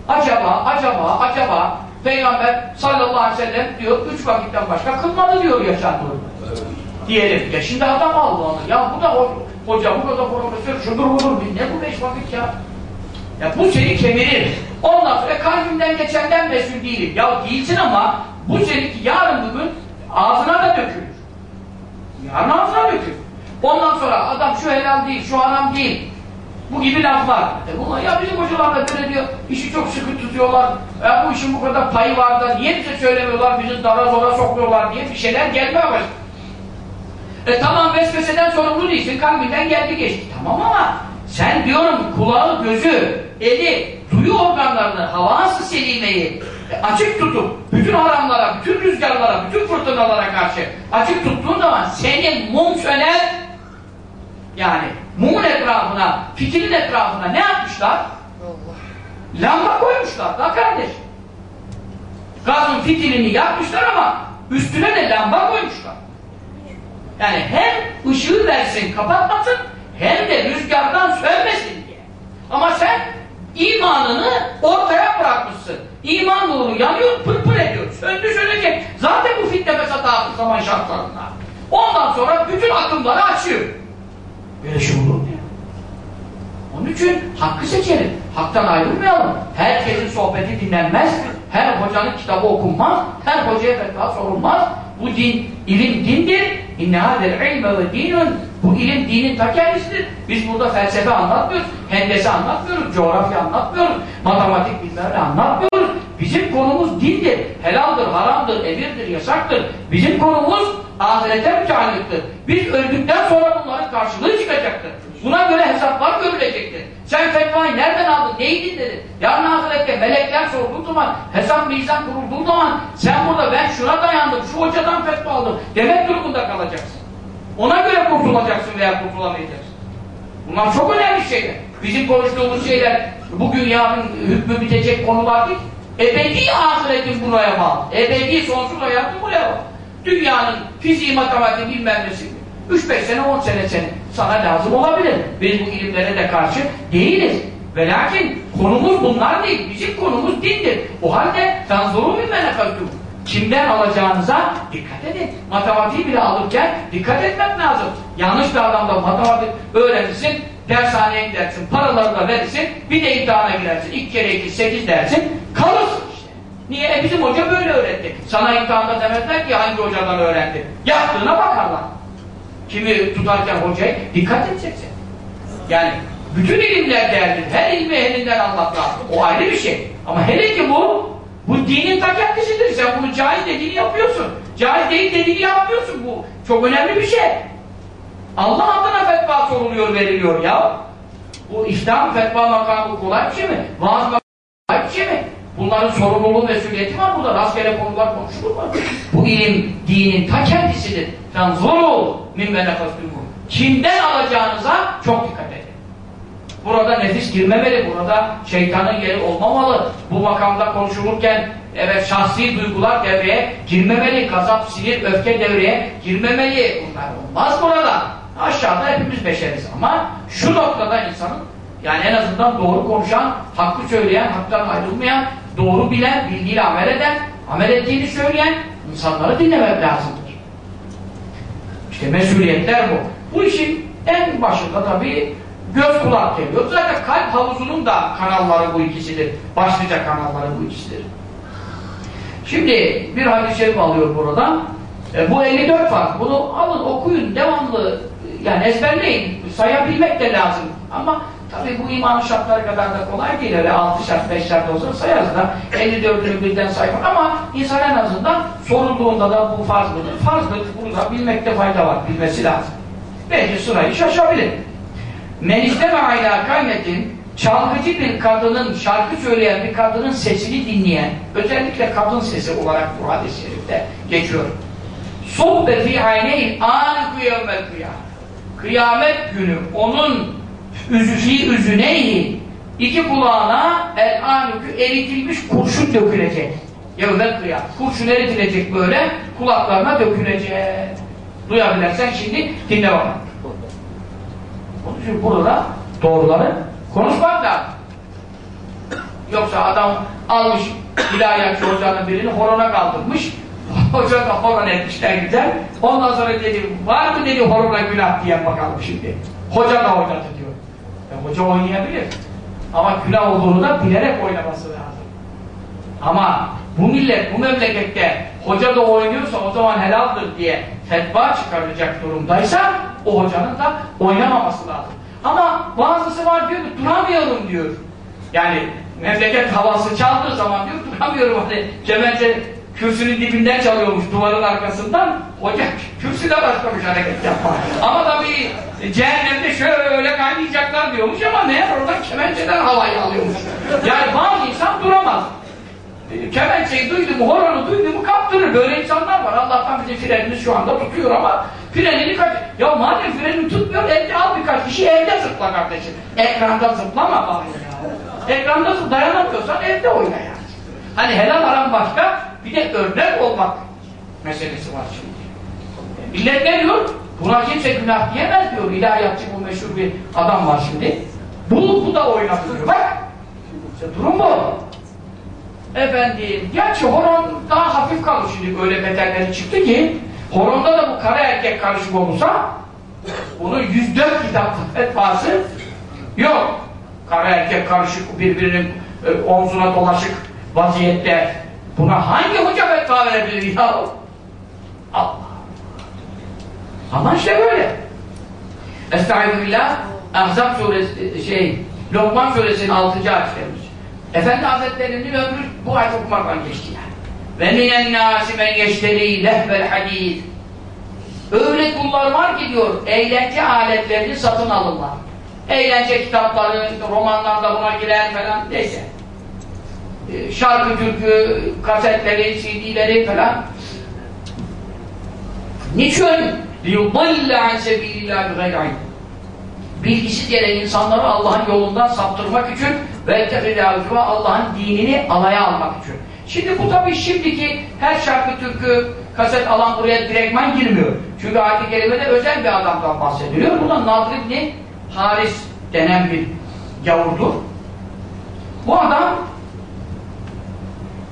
Acaba, acaba, acaba Peygamber sallallahu aleyhi ve sellem diyor üç vakitten başka kılmadı diyor yaşandığı. Evet. Diyelim. Ya şimdi adam aldı onu. Ya bu da ho hoca, bu da profesör, şudur budur. Ne bu beş vakit ya? Ya bu seni kemirir. Ondan sonra kalbimden geçenden mesul değilim. Ya değilsin ama bu seninki yarın bugün ağzına da dökülür. Yarın ağzına dökülür. Ondan sonra adam şu helal değil, şu haram değil. Bu gibi laflar. E bunlar ya bizim hocalar da böyle diyor, işi çok sıkı tutuyorlar. Ya bu işin bu kadar payı var da niye bize söylemiyorlar, bizi dara zora sokuyorlar diye bir şeyler gelmeye başladı. E tamam vesveseden sorumlu değilsin, kalbinden geldi geçti. Tamam ama sen diyorum kulağı, gözü, eli, duyu organlarını, havası selimeyi e, açık tutup bütün haramlara, bütün rüzgarlara, bütün fırtınalara karşı açık tuttuğun zaman senin mum söner yani mumun etrafına, fikrin etrafına ne yapmışlar? Allah. Lamba koymuşlar da kardeş. Gazın fitilini yakmışlar ama üstüne de lamba koymuşlar. Yani hem ışığı versin, kapatmasın hem de rüzgardan sönmesin diye. Ama sen imanını ortaya bırakmışsın. İman nuru yanıyor, pır pır ediyor. Söndü sönecek. Zaten bu fitne fesat dağıtı zaman şartlarında. Ondan sonra bütün akımları açıyor. Böyle şey olur mu ya? Onun için hakkı seçelim. Haktan ayrılmayalım. Herkesin sohbeti dinlenmez. Her hocanın kitabı okunmaz. Her hocaya fetva sorulmaz. Bu din, ilim dindir. İnne hadel ilme ve dinun. Bu ilim dinin ta kendisidir. Biz burada felsefe anlatmıyoruz. Hendese anlatmıyoruz. Coğrafya anlatmıyoruz. Matematik bilmem anlatmıyoruz. Bizim konumuz dindir. Helaldir, haramdır, emirdir, yasaktır. Bizim konumuz ahirete müteallıktır. Biz öldükten sonra bunların karşılığı çıkacaktır. Buna göre hesaplar görülecektir. Sen fetvayı nereden aldın, neyi dinledin? Yarın ahirette melekler sorduğu zaman, hesap mizan kurulduğu zaman sen burada ben şuna dayandım, şu hocadan fetva aldım demek durumunda kalacaksın. Ona göre kurtulacaksın veya kurtulamayacaksın. Bunlar çok önemli şeyler. Bizim konuştuğumuz şeyler bugün yarın hükmü bitecek konular değil. Ebedi ahiretin buraya bağlı. Ebedi sonsuz hayatın buraya bağlı. Dünyanın fiziği, matematiği bilmem nesi 3-5 sene, 10 sene sene sana lazım olabilir. Biz bu ilimlere de karşı değiliz. Ve lakin konumuz bunlar değil. Bizim konumuz dindir. O halde tanzuru bir menefektum. Kimden alacağınıza dikkat edin. Matematiği bile alırken dikkat etmek lazım. Yanlış bir adamda matematik öğrenirsin, dershaneye gidersin, paraları da verirsin, bir de imtihana girersin. İki kere iki, sekiz dersin, kalırsın işte. Niye? E bizim hoca böyle öğretti. Sana imtihanda demezler ki hangi hocadan öğrendi. Yaptığına bakarlar. Kimi tutarken hocayı dikkat edeceksin. Yani bütün ilimler değerlidir. Her ilmi elinden almak lazım. O ayrı bir şey. Ama hele ki bu bu dinin ta kendisidir. Sen bunu caiz dediğini yapıyorsun. Caiz değil dediğini yapmıyorsun bu. Çok önemli bir şey. Allah adına fetva soruluyor, veriliyor ya. Bu İslam fetva makamı kolay bir şey mi? Vaaz kolay bir şey mi? Bunların sorumluluğu, mesuliyeti var burada. Rastgele konular konuşulur mu? Bu ilim dinin ta kendisidir. Tanzuru min menefasluhu. Kimden alacağınıza çok dikkat edin. Burada nefis girmemeli, burada şeytanın yeri olmamalı. Bu makamda konuşulurken evet şahsi duygular devreye girmemeli, gazap, sinir, öfke devreye girmemeli. Bunlar olmaz burada. Aşağıda hepimiz beşeriz ama şu noktada insanın yani en azından doğru konuşan, hakkı söyleyen, haktan ayrılmayan, doğru bilen, bildiğiyle amel eden, amel ettiğini söyleyen insanları dinlemek lazımdır. İşte mesuliyetler bu. Bu işin en başında tabii göz kulak geliyor. Zaten kalp havuzunun da kanalları bu ikisidir. Başlıca kanalları bu ikisidir. Şimdi bir hadis-i şerif alıyor burada. E, bu 54 fark. Bunu alın okuyun devamlı yani ezberleyin. Sayabilmek de lazım. Ama tabii bu imanın şartları kadar da kolay değil. Öyle 6 şart 5 şart olsa sayarız da 54'ünü birden saymak. Ama insan en azından sorulduğunda da bu farz mıdır? Farzdır. Bunu da bilmekte fayda var. Bilmesi lazım. Belki sırayı şaşabilir. Men isteme ayla kaynetin çalgıcı bir kadının, şarkı söyleyen bir kadının sesini dinleyen, özellikle kadın sesi olarak bu hadis-i şerifte geçiyor. Subbe fi ayneyn an kıyamel kıyam. Kıyamet günü onun üzüfi üzüneyhi iki kulağına el anükü eritilmiş kurşun dökülecek. Yevvel kıyam. Kurşun eritilecek böyle kulaklarına dökülecek. Duyabilirsen şimdi dinle bakalım. Onun için burada doğruları konuşmak lazım. Yoksa adam almış ilahiyatçı hocanın birini horona kaldırmış. Hoca da horon etmişler güzel. Ondan sonra dedi, var mı dedi horona günah diye bakalım şimdi. Hoca da oynadı diyor. E, hoca oynayabilir. Ama günah olduğunu da bilerek oynaması lazım. Ama bu millet, bu memlekette hoca da oynuyorsa o zaman helaldir diye fetva çıkaracak durumdaysa o hocanın da oynamaması lazım. Ama bazısı var diyor ki duramıyorum diyor. Yani memleket havası çaldığı zaman diyor duramıyorum hani kemençe kürsünün dibinden çalıyormuş duvarın arkasından hoca kürsüde başlamış hareket yapma. Ama tabii cehennemde şöyle kaynayacaklar diyormuş ama meğer oradan kemençeden havayı alıyormuş. Yani bazı insan duramaz. Kemençeyi duydu mu, horonu duydu mu kaptırır. Böyle insanlar var. Allah'tan bizim frenimiz şu anda tutuyor ama frenini kaç... Ya madem frenini tutmuyor, evde al birkaç kişi evde zıpla kardeşim. Ekranda zıplama bari ya. Ekranda dayanamıyorsan evde oyna yani. Hani helal haram başka, bir de örnek olmak meselesi var şimdi. Millet ne diyor? Buna kimse günah diyemez diyor. İlahiyatçı bu meşhur bir adam var şimdi. Bu, bu da oynatıyor. Bak! İşte durum bu. Efendim, gerçi horon daha hafif kalır şimdi böyle beterleri çıktı ki horonda da bu kara erkek karışık olursa bunun 104 kitap fetvası yok. Kara erkek karışık birbirinin e, omzuna dolaşık vaziyette buna hangi hoca fetva verebilir ya? Allah. Ama işte böyle. Estaizu billah Ahzab suresi şey Lokman suresinin 6. ayet vermiş. Efendi Hazretleri'nin ömrü bu ayet okumakla geçti yani. Ve minen nâsi men yeşteri lehvel hadîd. Öyle kullar var ki diyor, eğlence aletlerini satın alırlar. Eğlence kitapları, romanlarda buna girer falan, neyse. Ee, Şarkı türkü, kasetleri, CD'leri falan. Niçin? لِيُضَلَّ عَنْ سَب۪يلِ اللّٰهِ بِغَيْرِ Bilgisiz yere insanları Allah'ın yolundan saptırmak için ve ve Allah'ın dinini alaya almak için. Şimdi bu tabii şimdiki her şarkı türkü kaset alan buraya direktman girmiyor. Çünkü ayet-i kerimede özel bir adamdan bahsediliyor. Bu da Nadr İbni Haris denen bir gavurdur. Bu adam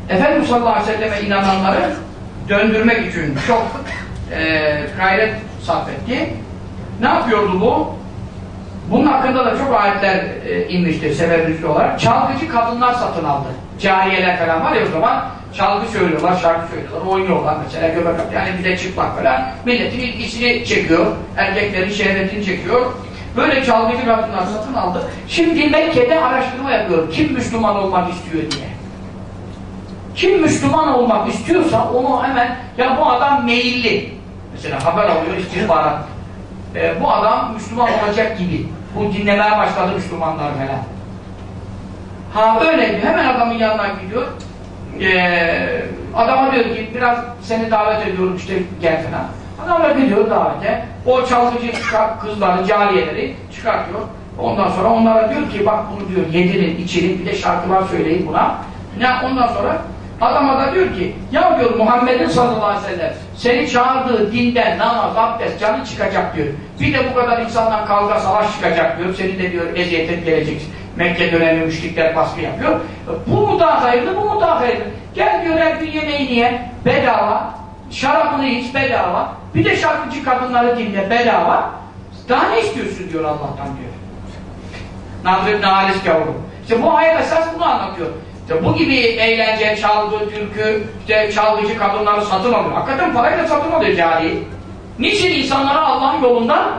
Efendimiz sallallahu aleyhi ve selleme inananları döndürmek için çok e, gayret sarf etti. Ne yapıyordu bu? Bunun hakkında da çok ayetler e, inmiştir sebepli olarak. Çalgıcı kadınlar satın aldı. Cariyeler falan var ya o zaman çalgı söylüyorlar, şarkı söylüyorlar, oynuyorlar mesela göbek atı. Yani bir de çıplak falan. Milletin ilgisini çekiyor. Erkeklerin şehvetini çekiyor. Böyle çalgıcı kadınlar satın aldı. Şimdi Mekke'de araştırma yapıyor. Kim Müslüman olmak istiyor diye. Kim Müslüman olmak istiyorsa onu hemen ya bu adam meyilli. Mesela haber alıyor istihbarat. E, bu adam Müslüman olacak gibi. Bu dinlemeye başladı Müslümanlar falan. Ha öyle. Hemen adamın yanına gidiyor. Ee, adama diyor ki biraz seni davet ediyorum işte gel falan. Adam da gidiyor davete. O çalgıcı kızları, cariyeleri çıkartıyor. Ondan sonra onlara diyor ki bak bunu diyor yedirin, içirin bir de şarkılar söyleyin buna. Ne ondan sonra adama da diyor ki ya diyor Muhammed'in sallallahu aleyhi ve sellem seni çağırdığı dinden namaz, abdest, canı çıkacak diyor. Bir de bu kadar insandan kavga, savaş çıkacak diyor. Senin de diyor eziyetin geleceksin. Mekke dönemi müşrikler baskı yapıyor. Bu mu daha hayırlı, bu mu daha hayırlı? Gel diyor her gün yemeğini ye, bedava. Şarabını iç, bedava. Bir de şarkıcı kadınları dinle, bedava. Daha ne istiyorsun diyor Allah'tan diyor. Nadr ibn Halis gavuru. İşte bu ayet esas bunu anlatıyor. İşte bu gibi eğlence, çalgı, türkü, işte çalgıcı kadınları satın alıyor. Hakikaten parayla satın alıyor cari. Niçin insanları Allah'ın yolundan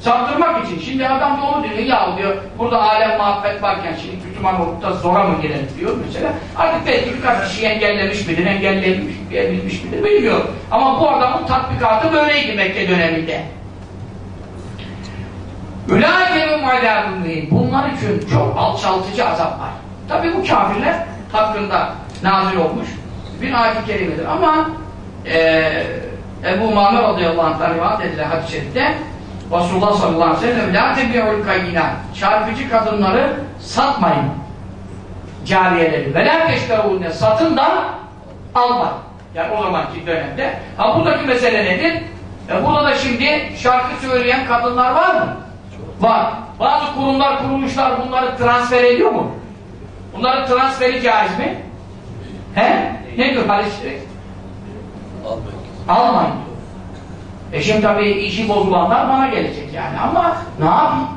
saptırmak için. Şimdi adam da onu diyor, ya diyor, burada alem muhabbet varken şimdi Müslüman olup zora mı girelim diyor mesela. Artık belki birkaç kişi engellemiş midir, engellemiş bilmiş midir bilmiyorum. Ama bu adamın tatbikatı böyleydi Mekke döneminde. Ülâkevim alâbûmîn. Bunlar için çok alçaltıcı azap var. Tabi bu kafirler hakkında nazil olmuş bir ayet-i kerimedir. Ama e, Ebu Muhammed radıyallahu anh'tan rivayet edilen hadis-i şerifte Resulullah sallallahu aleyhi ve sellem la tebi'ul kayyinat çarpıcı kadınları satmayın cariyeleri ve la teşterûne satın da almayın. Yani o zamanki dönemde. Ha buradaki mesele nedir? E, burada da şimdi şarkı söyleyen kadınlar var mı? Var. Bazı kurumlar, kuruluşlar bunları transfer ediyor mu? Bunların transferi caiz mi? He? Ne diyor Halis? Almayın. Almayın. E şimdi tabii işi bozulanlar bana gelecek yani ama ne yapayım?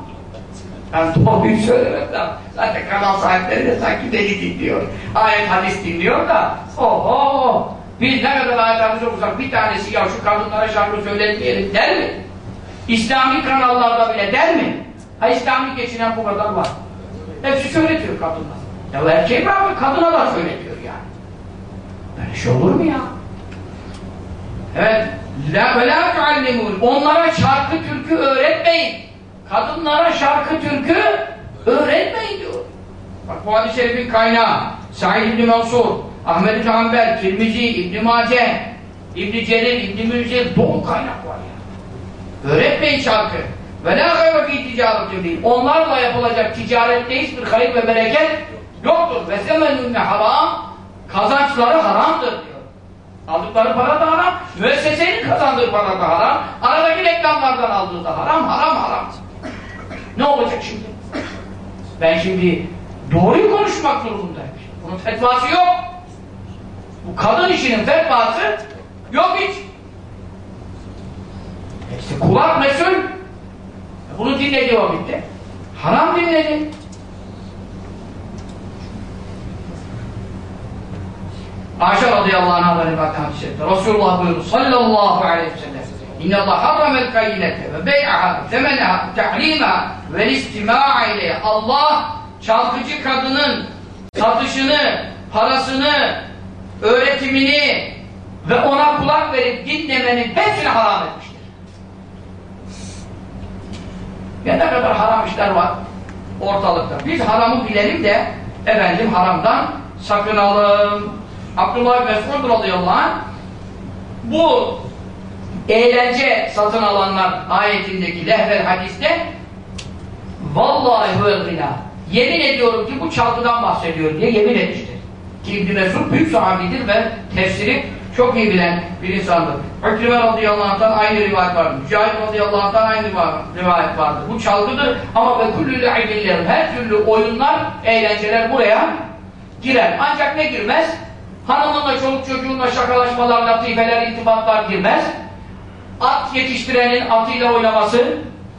Ben doğruyu söylemek lazım. Zaten kanal sahipleri de sanki deli dinliyor. Ayet hadis dinliyor da oho biz ne kadar hadis okursak bir tanesi ya şu kadınlara şarkı söyletmeyelim der mi? İslami kanallarda bile der mi? Ha İslami geçinen bu kadar var. Hepsi söyletiyor kadınlar. Ya erkeği bırakın kadına da söyletiyor yani. Böyle şey olur mu ya? Evet. La ve la. Onlara şarkı türkü öğretmeyin. Kadınlara şarkı türkü öğretmeyin diyor. Bak bu hadis-i şerifin kaynağı Sa'id İbni Mansur, Ahmed İbni Hanbel, Tirmizi, İbni Mace, İbni Celil, İbni Müzir dolu kaynak var ya. Öğretmeyin şarkı. Ve la gayre fi ticaretin. Onlarla yapılacak ticarette hiçbir hayır ve bereket yoktur. Ve zemenünne haram kazançları haramdır diyor. Aldıkları para da haram, müessesenin kazandığı para da haram, aradaki reklamlardan aldığı da haram, haram, haram. ne olacak şimdi? Ben şimdi doğruyu konuşmak durumundayım. Bunun fetvası yok. Bu kadın işinin fetvası yok hiç. İşte kulak mesul. Bunu dinledi o bitti. Haram dinledi. Ayşe radıyallahu anh'a rivayet hadis etti. Resulullah buyurdu sallallahu aleyhi ve sellem. İnne Allah harramel kayyinete ve bey'aha temeneha tehrimeha ve istima'a ileyhe. Allah çalgıcı kadının satışını, parasını, öğretimini ve ona kulak verip dinlemenin hepsini haram etmiştir. Ya ne kadar haram işler var ortalıkta. Biz haramı bilelim de efendim haramdan sakınalım. Abdullah Mesud radıyallahu anh bu eğlence satın alanlar ayetindeki lehvel hadiste vallahi gina yemin ediyorum ki bu çalgıdan bahsediyor diye yemin etmiştir. Ki İbn Mesud büyük sahabidir ve tefsiri çok iyi bilen bir insandır. Hükrime radıyallahu anh'tan aynı rivayet vardır. Mücahit radıyallahu anh'tan aynı rivayet vardır. Bu çalgıdır ama ve kullü her türlü oyunlar, eğlenceler buraya girer. Ancak ne girmez? Hanımınla, çoluk çocuğunla şakalaşmalar, latifeler, intibatlar girmez. At yetiştirenin atıyla oynaması,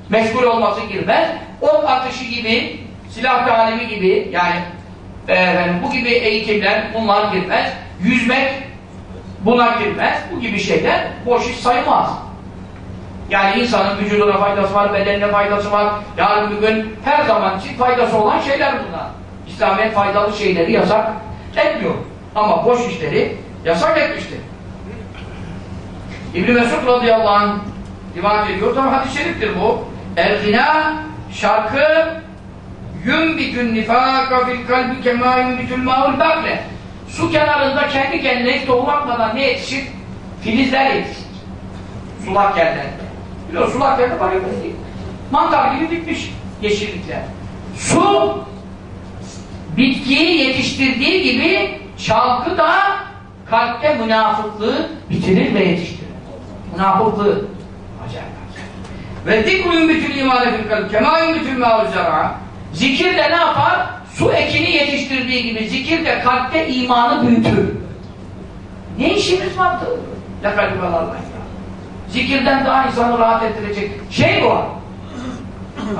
meşgul olması girmez. Ok atışı gibi, silah talimi gibi, yani efendim, bu gibi eğitimler bunlar girmez. Yüzmek buna girmez. Bu gibi şeyler boş iş sayılmaz. Yani insanın vücuduna faydası var, bedenine faydası var. Yarın bir gün her zaman için faydası olan şeyler bunlar. İslamiyet faydalı şeyleri yasak etmiyor. Ama boş işleri yasak etmiştir. İbn Mesud radıyallahu anh rivayet ediyor. Tabi hadis-i şeriftir bu. El-gina şarkı yumbitün nifâka fil kalbi kemâ yumbitül mâul bakle Su kenarında kendi kendine hiç tohum atmadan ne yetişir? Filizler yetişir. Sulak yerlerde. Biliyor sulak yerde var değil. Mantar gibi bitmiş yeşillikler. Su bitkiyi yetiştirdiği gibi çalgı da kalpte münafıklığı bitirir ve yetiştirir. Münafıklığı. Acayip. Ve zikrun bütün imane fil kalb kema bütün ma'u zara. Zikir de ne yapar? Su ekini yetiştirdiği gibi zikir de kalpte imanı büyütür. Ne işimiz vardı? La kalbibalarla. Zikirden daha insanı rahat ettirecek şey bu.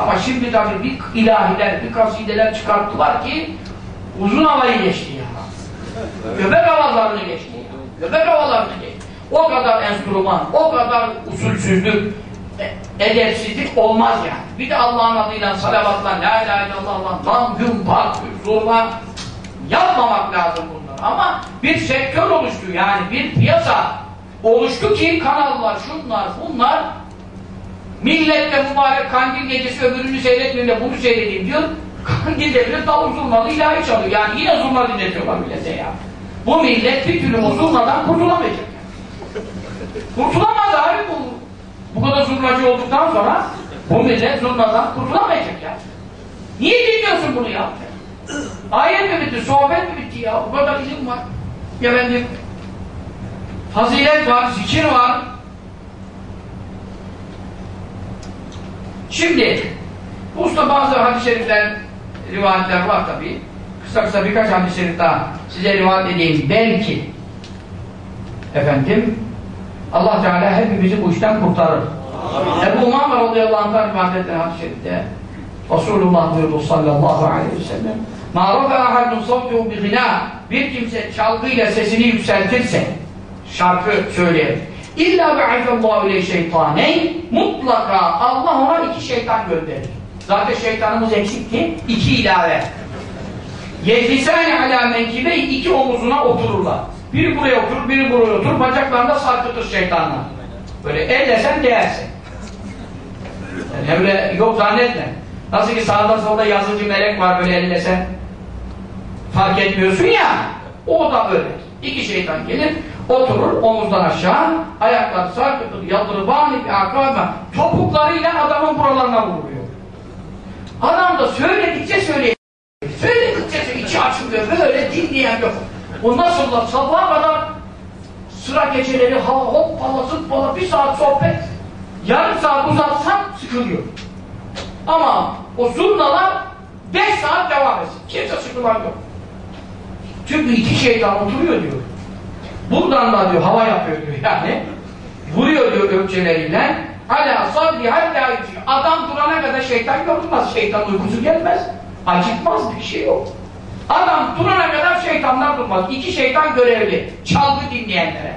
Ama şimdi tabii bir ilahiler, bir kasideler çıkarttılar ki uzun havayı geçti. Göbek havalarını geçti. Göbek havalarını geçti. O kadar enstrüman, o kadar usulsüzlük, e, edepsizlik olmaz yani. Bir de Allah'ın adıyla salavatla, la ilahe illallah, lan, gün, park, zorla yapmamak lazım bunları. Ama bir sektör oluştu yani bir piyasa oluştu ki kanallar, şunlar, bunlar milletle mübarek kandil gecesi öbürünü seyretmeyin de bunu seyredeyim diyor. Kandilde bile davul zurnalı ilahi çalıyor. Yani yine zurna dinletiyorlar millete ya. Bu millet bir türlü o zurnadan kurtulamayacak. Kurtulamaz abi bu. Bu kadar zurnacı olduktan sonra bu millet zurnadan kurtulamayacak ya. Niye dinliyorsun bunu ya? Ayet mi bitti, sohbet mi bitti ya? O kadar ilim var. Efendim, fazilet var, zikir var. Şimdi, usta bazı hadis-i şerifler, rivayetler var tabi. Kısa kısa birkaç hadis-i şerif daha size rivayet edeyim. Belki, efendim, Allah Teala hepimizi bu işten kurtarır. Ebu Umar radıyallahu anh'tan rivayet edilen hadis-i şerifte Resulullah buyurdu sallallahu aleyhi ve sellem مَا رَفَا اَحَدُّ صَوْتُهُ بِغِنَا Bir kimse çalgıyla sesini yükseltirse şarkı söyleyer. İlla be'afellahu ile şeytaneyn mutlaka Allah ona iki şeytan gönderir. Zaten şeytanımız eksikti. iki ilave. Yeclisâni alâ menkibe iki omuzuna otururlar. Biri buraya oturur, biri buraya oturur. Bacaklarında sarkıtır şeytanlar. Böyle ellesen değersin. Yani öyle yok zannetme. Nasıl ki sağda solda yazıcı melek var böyle ellesen fark etmiyorsun ya o da öyle. İki şeytan gelir oturur omuzdan aşağı ayaklar sarkıtır yadrıbani bir akaba topuklarıyla adamın buralarına vuruyor. Adam da söyledikçe söyleyecek. Söyledikçe içi açılıyor böyle dinleyen yok. O nasıl da sabaha kadar sıra geceleri hava hoppala zıppala bir saat sohbet yarım saat uzatsan sıkılıyor. Ama o zurnalar beş saat devam etsin. Kimse sıkılan yok. Çünkü iki şeytan oturuyor diyor. Buradan da diyor hava yapıyor diyor yani. Vuruyor diyor ökçeleriyle. Hala sabri hatta Adam durana kadar şeytan yorulmaz. Şeytan uykusu gelmez. Acıkmaz bir şey yok. Adam durana kadar şeytanlar durmaz. İki şeytan görevli. Çalgı dinleyenlere.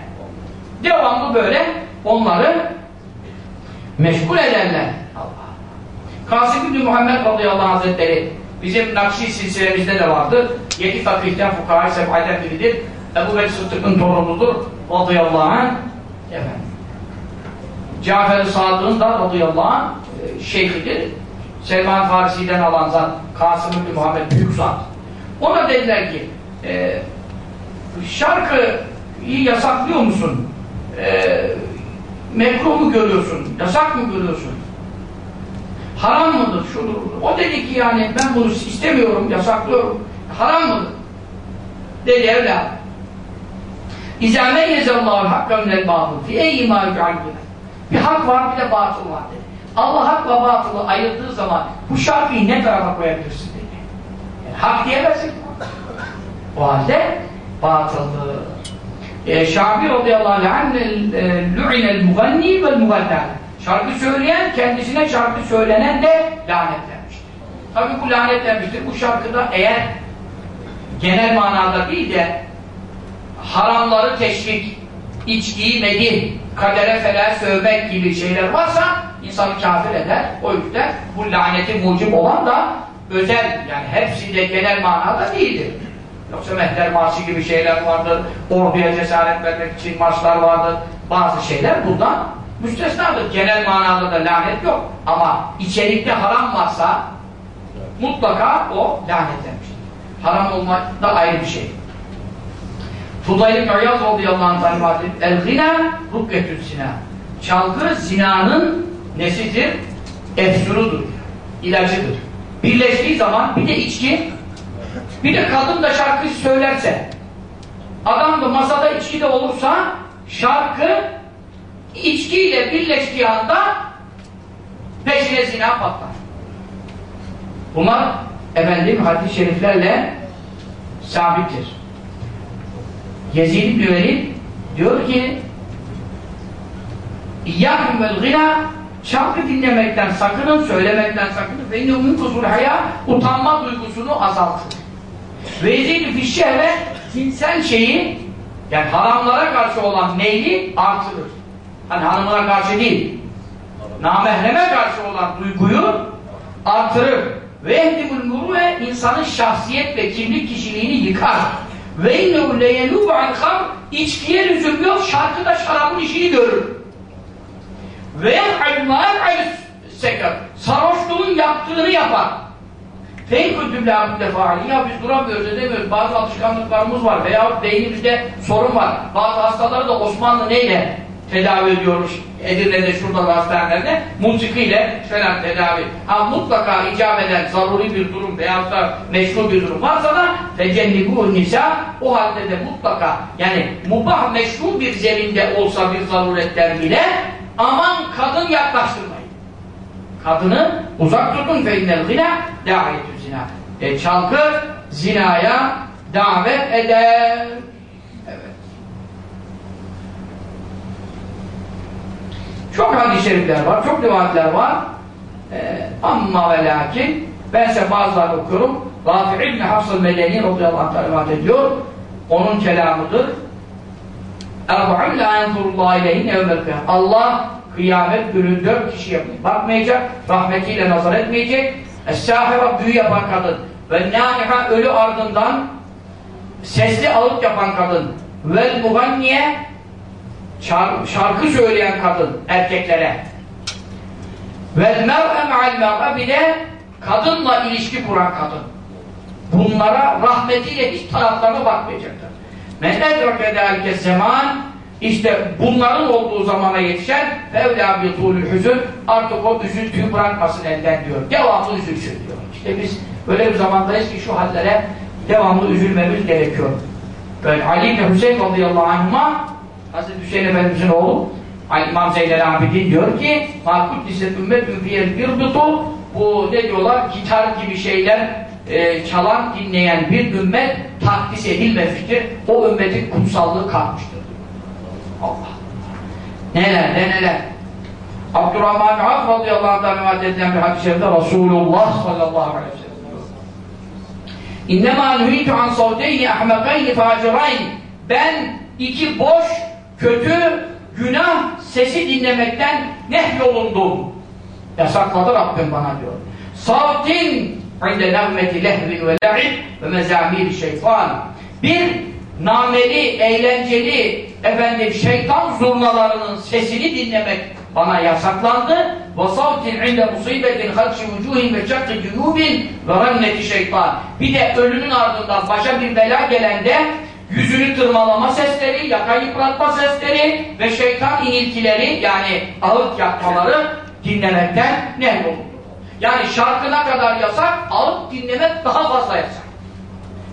Devamlı böyle onları meşgul ederler. Allah. Kasım bin Muhammed radıyallahu hazretleri bizim Nakşi silsilemizde de vardı. Yedi fakihten fukaha seb'aden biridir. Ebu Bekir Sıddık'ın torunudur. Radıyallahu anh. Efendim. Cafer-i Sadık'ın da radıyallahu anh e, şeyhidir. Selman Farisi'den alan zat Kasım Muhammed Büyük Zat. Ona dediler ki e, şarkı yasaklıyor musun? E, mekruh mu görüyorsun? Yasak mı görüyorsun? Haram mıdır? Şudur. O dedi ki yani ben bunu istemiyorum, yasaklıyorum. Haram mıdır? Dedi evladım. İzâ meyyezallâhu hakka minel bâtıl fi eyyi mâ Bir hak var bir de batıl var dedi. Allah hakla batılı ayırdığı zaman bu şarkıyı ne tarafa koyabilirsin dedi. Yani hak diyemezsin. O halde batıldı. E, Şabi radıyallahu anh lü'inel muganni vel mugannâ Şarkı söyleyen kendisine şarkı söylenen de lanetlenmiştir. Tabi bu lanetlenmiştir. Bu şarkıda eğer genel manada değil de haramları teşvik, içkiyi medih, kadere felâ sövmek gibi şeyler varsa insanı kafir eder. O yüzden bu laneti mucib olan da özel yani hepsi de genel manada değildir. Yoksa Mehter Marşı gibi şeyler vardır. Orduya cesaret vermek için marşlar vardır. Bazı şeyler bundan müstesnadır. Genel manada da lanet yok. Ama içerikte haram varsa mutlaka o lanetlenmiştir. Haram olmak da ayrı bir şey. Fudayl ibn İyaz radıyallahu anh rivayet El-gina rukketül zina. Çalgı zinanın nesidir? Efsurudur. ilacıdır. Birleştiği zaman bir de içki bir de kadın da şarkı söylerse adam da masada içki de olursa şarkı içkiyle birleştiği anda peşine zina patlar. Bunlar efendim hadis-i şeriflerle sabittir. Yezid ibn Velid diyor ki İyyâküm vel gına şarkı dinlemekten sakının, söylemekten sakının ve innehum kusur haya utanma duygusunu azaltır. Ve yezid fişşehve cinsel şeyi yani haramlara karşı olan meyli artırır. Hani hanımına karşı değil namehreme karşı olan duyguyu artırır. Ve ehdimul muru'e insanın şahsiyet ve kimlik kişiliğini yıkar. Ve innehu leyelû an ham içkiye lüzum yok, şarkıda şarabın işini görür. Ve yef'almâ sekar. Sarhoşluğun yaptığını yapar. Feyküdüllâhu defâli. Ya biz duramıyoruz, edemiyoruz. Bazı alışkanlıklarımız var veya beynimizde sorun var. Bazı hastaları da Osmanlı neyle tedavi ediyormuş? Edirne'de, şurada hastanelerde musikiyle falan tedavi. Ha mutlaka icap eden zaruri bir durum veya da meşru bir durum varsa da fecennibû nisa o halde de mutlaka yani mubah meşru bir zeminde olsa bir zaruretten bile aman kadın yaklaştırmayın. Kadını uzak tutun fe innel gina davetü zina. E, çalgı zinaya davet eder. Evet. Çok hadis-i şerifler var, çok rivayetler var. Ee, amma ve lakin ben size bazılarını okuyorum. Rafi İbni Hafsıl Medeni radıyallahu anh rivayet ediyor. Onun kelamıdır. Erba'un la yenfurullah ileyhin evvel Allah kıyamet günü dört kişiye bakmayacak, rahmetiyle nazar etmeyecek. Es-sahira büyü yapan kadın ve nâniha ölü ardından sesli ağıt yapan kadın ve muganniye şarkı söyleyen kadın erkeklere. Ve mer'e me'al mer'e bir de kadınla ilişki kuran kadın. Bunlara rahmetiyle hiç taraflarına bakmayacaklar. Men edreke delike zaman işte bunların olduğu zamana yetişen fevlâ bi tûlül hüzün artık o üzüntüyü bırakmasın elden diyor. Devamlı üzülsün diyor. İşte biz böyle bir zamandayız ki şu hallere devamlı üzülmemiz gerekiyor. Böyle Ali ile Hüseyin radıyallahu anhuma Hazreti Hüseyin Efendimiz'in oğlu Ali İmam Zeynel Abidin diyor ki Makut liset ümmet müfiyel bir dutu bu ne diyorlar gitar gibi şeyler e, çalan dinleyen bir ümmet takdis edilmemiştir. O ümmetin kutsallığı kalmıştır. Allah. Neler ne neler. Abdurrahman Avf radıyallahu anh'dan rivayet edilen bir hadis-i şerifte Resulullah sallallahu aleyhi ve sellem İnnemâ nühîtü an savdeyni ahmekayni facirayn ben iki boş, kötü, günah sesi dinlemekten nehyolundum. Yasakladı Rabbim bana diyor. Savtin inde nehmeti lehvin ve la'ib ve mezamir şeytan. Bir nameli, eğlenceli efendim şeytan zurnalarının sesini dinlemek bana yasaklandı. Ve savtin inde musibetin halki vücuhin ve çakkı cunubin ve ranneti şeytan. Bir de ölümün ardından başa bir bela gelende yüzünü tırmalama sesleri, yaka yıpratma sesleri ve şeytan iniltileri yani ağıt yapmaları dinlemekten nehrolundu. Yani şarkına kadar yasak, ağıt dinlemek daha fazla yasak.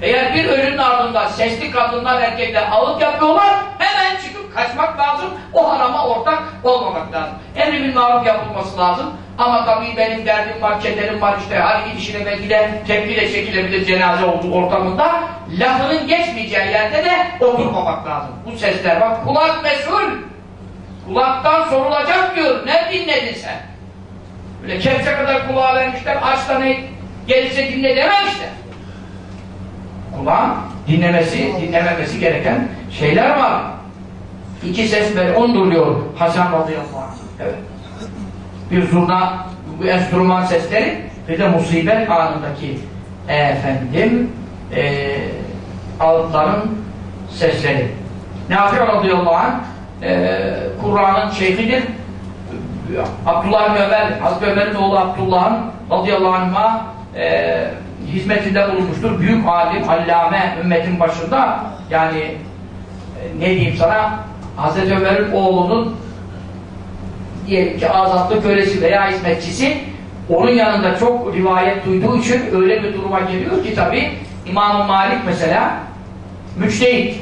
Eğer bir ölünün ardından sesli kadınlar erkekler ağıt yapıyorlar, hemen çıkıp kaçmak lazım, o harama ortak olmamak lazım. Emri bil maruf yapılması lazım. Ama tabii benim derdim var, kederim var işte, hadi gidişine belki de tepki de çekilebilir cenaze olduğu ortamında. Lafının geçmeyeceği yerde de oturmamak lazım. Bu sesler bak, kulak mesul. Kulaktan sorulacak diyor, ne dinledin sen? Böyle kepçe kadar kulağa vermişler, aç ne gelirse dinle dememişler kulağın dinlemesi, dinlememesi gereken şeyler var. İki ses böyle onduruluyor Hasan radıyallahu anh. Evet. Bir zurna, bu enstrüman sesleri bir de musibet anındaki efendim e, ağıtların sesleri. Yapıyor radıyallahu anh? E, Kur'an'ın şeyhidir. Abdullah Ömer, Hazreti Ömer'in oğlu Abdullah'ın radıyallahu anh'a e, hizmetinde bulunmuştur. Büyük alim, allame, ümmetin başında yani e, ne diyeyim sana Hazreti Ömer'in oğlunun diyelim ki azatlı kölesi veya hizmetçisi onun yanında çok rivayet duyduğu için öyle bir duruma geliyor ki tabi İmam Malik mesela müçtehit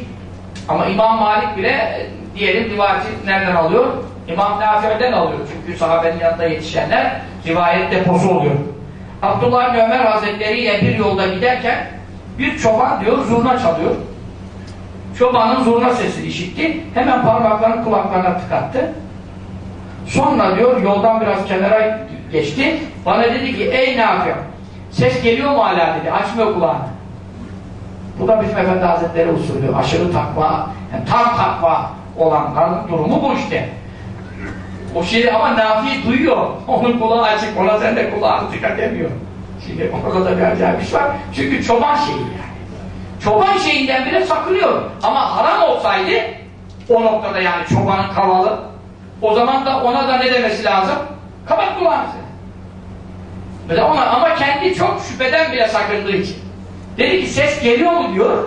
ama İmam Malik bile e, diyelim rivayeti nereden alıyor? İmam Nafi'den alıyor çünkü sahabenin yanında yetişenler rivayet deposu oluyor. Abdullah bin Ömer Hazretleri ile bir yolda giderken bir çoban diyor zurna çalıyor. Çobanın zurna sesini işitti. Hemen parmaklarını kulaklarına tıkattı. Sonra diyor yoldan biraz kenara geçti. Bana dedi ki ey Nafi ses geliyor mu hala dedi. Açmıyor kulağını. Bu da bizim Efendi Hazretleri usulü. Aşırı takva, yani tam takva olanların durumu bu işte. O şeyi ama Nafi duyuyor. Onun kulağı açık. Ona sen de kulağını tıka demiyor. Şimdi orada da bir acayip iş var. Çünkü çoban şeyi yani. Çoban şeyinden bile sakınıyor. Ama haram olsaydı o noktada yani çobanın kavalı o zaman da ona da ne demesi lazım? Kapat kulağını sen. Mesela ona, ama kendi çok şüpheden bile sakındığı için. Dedi ki ses geliyor mu diyor.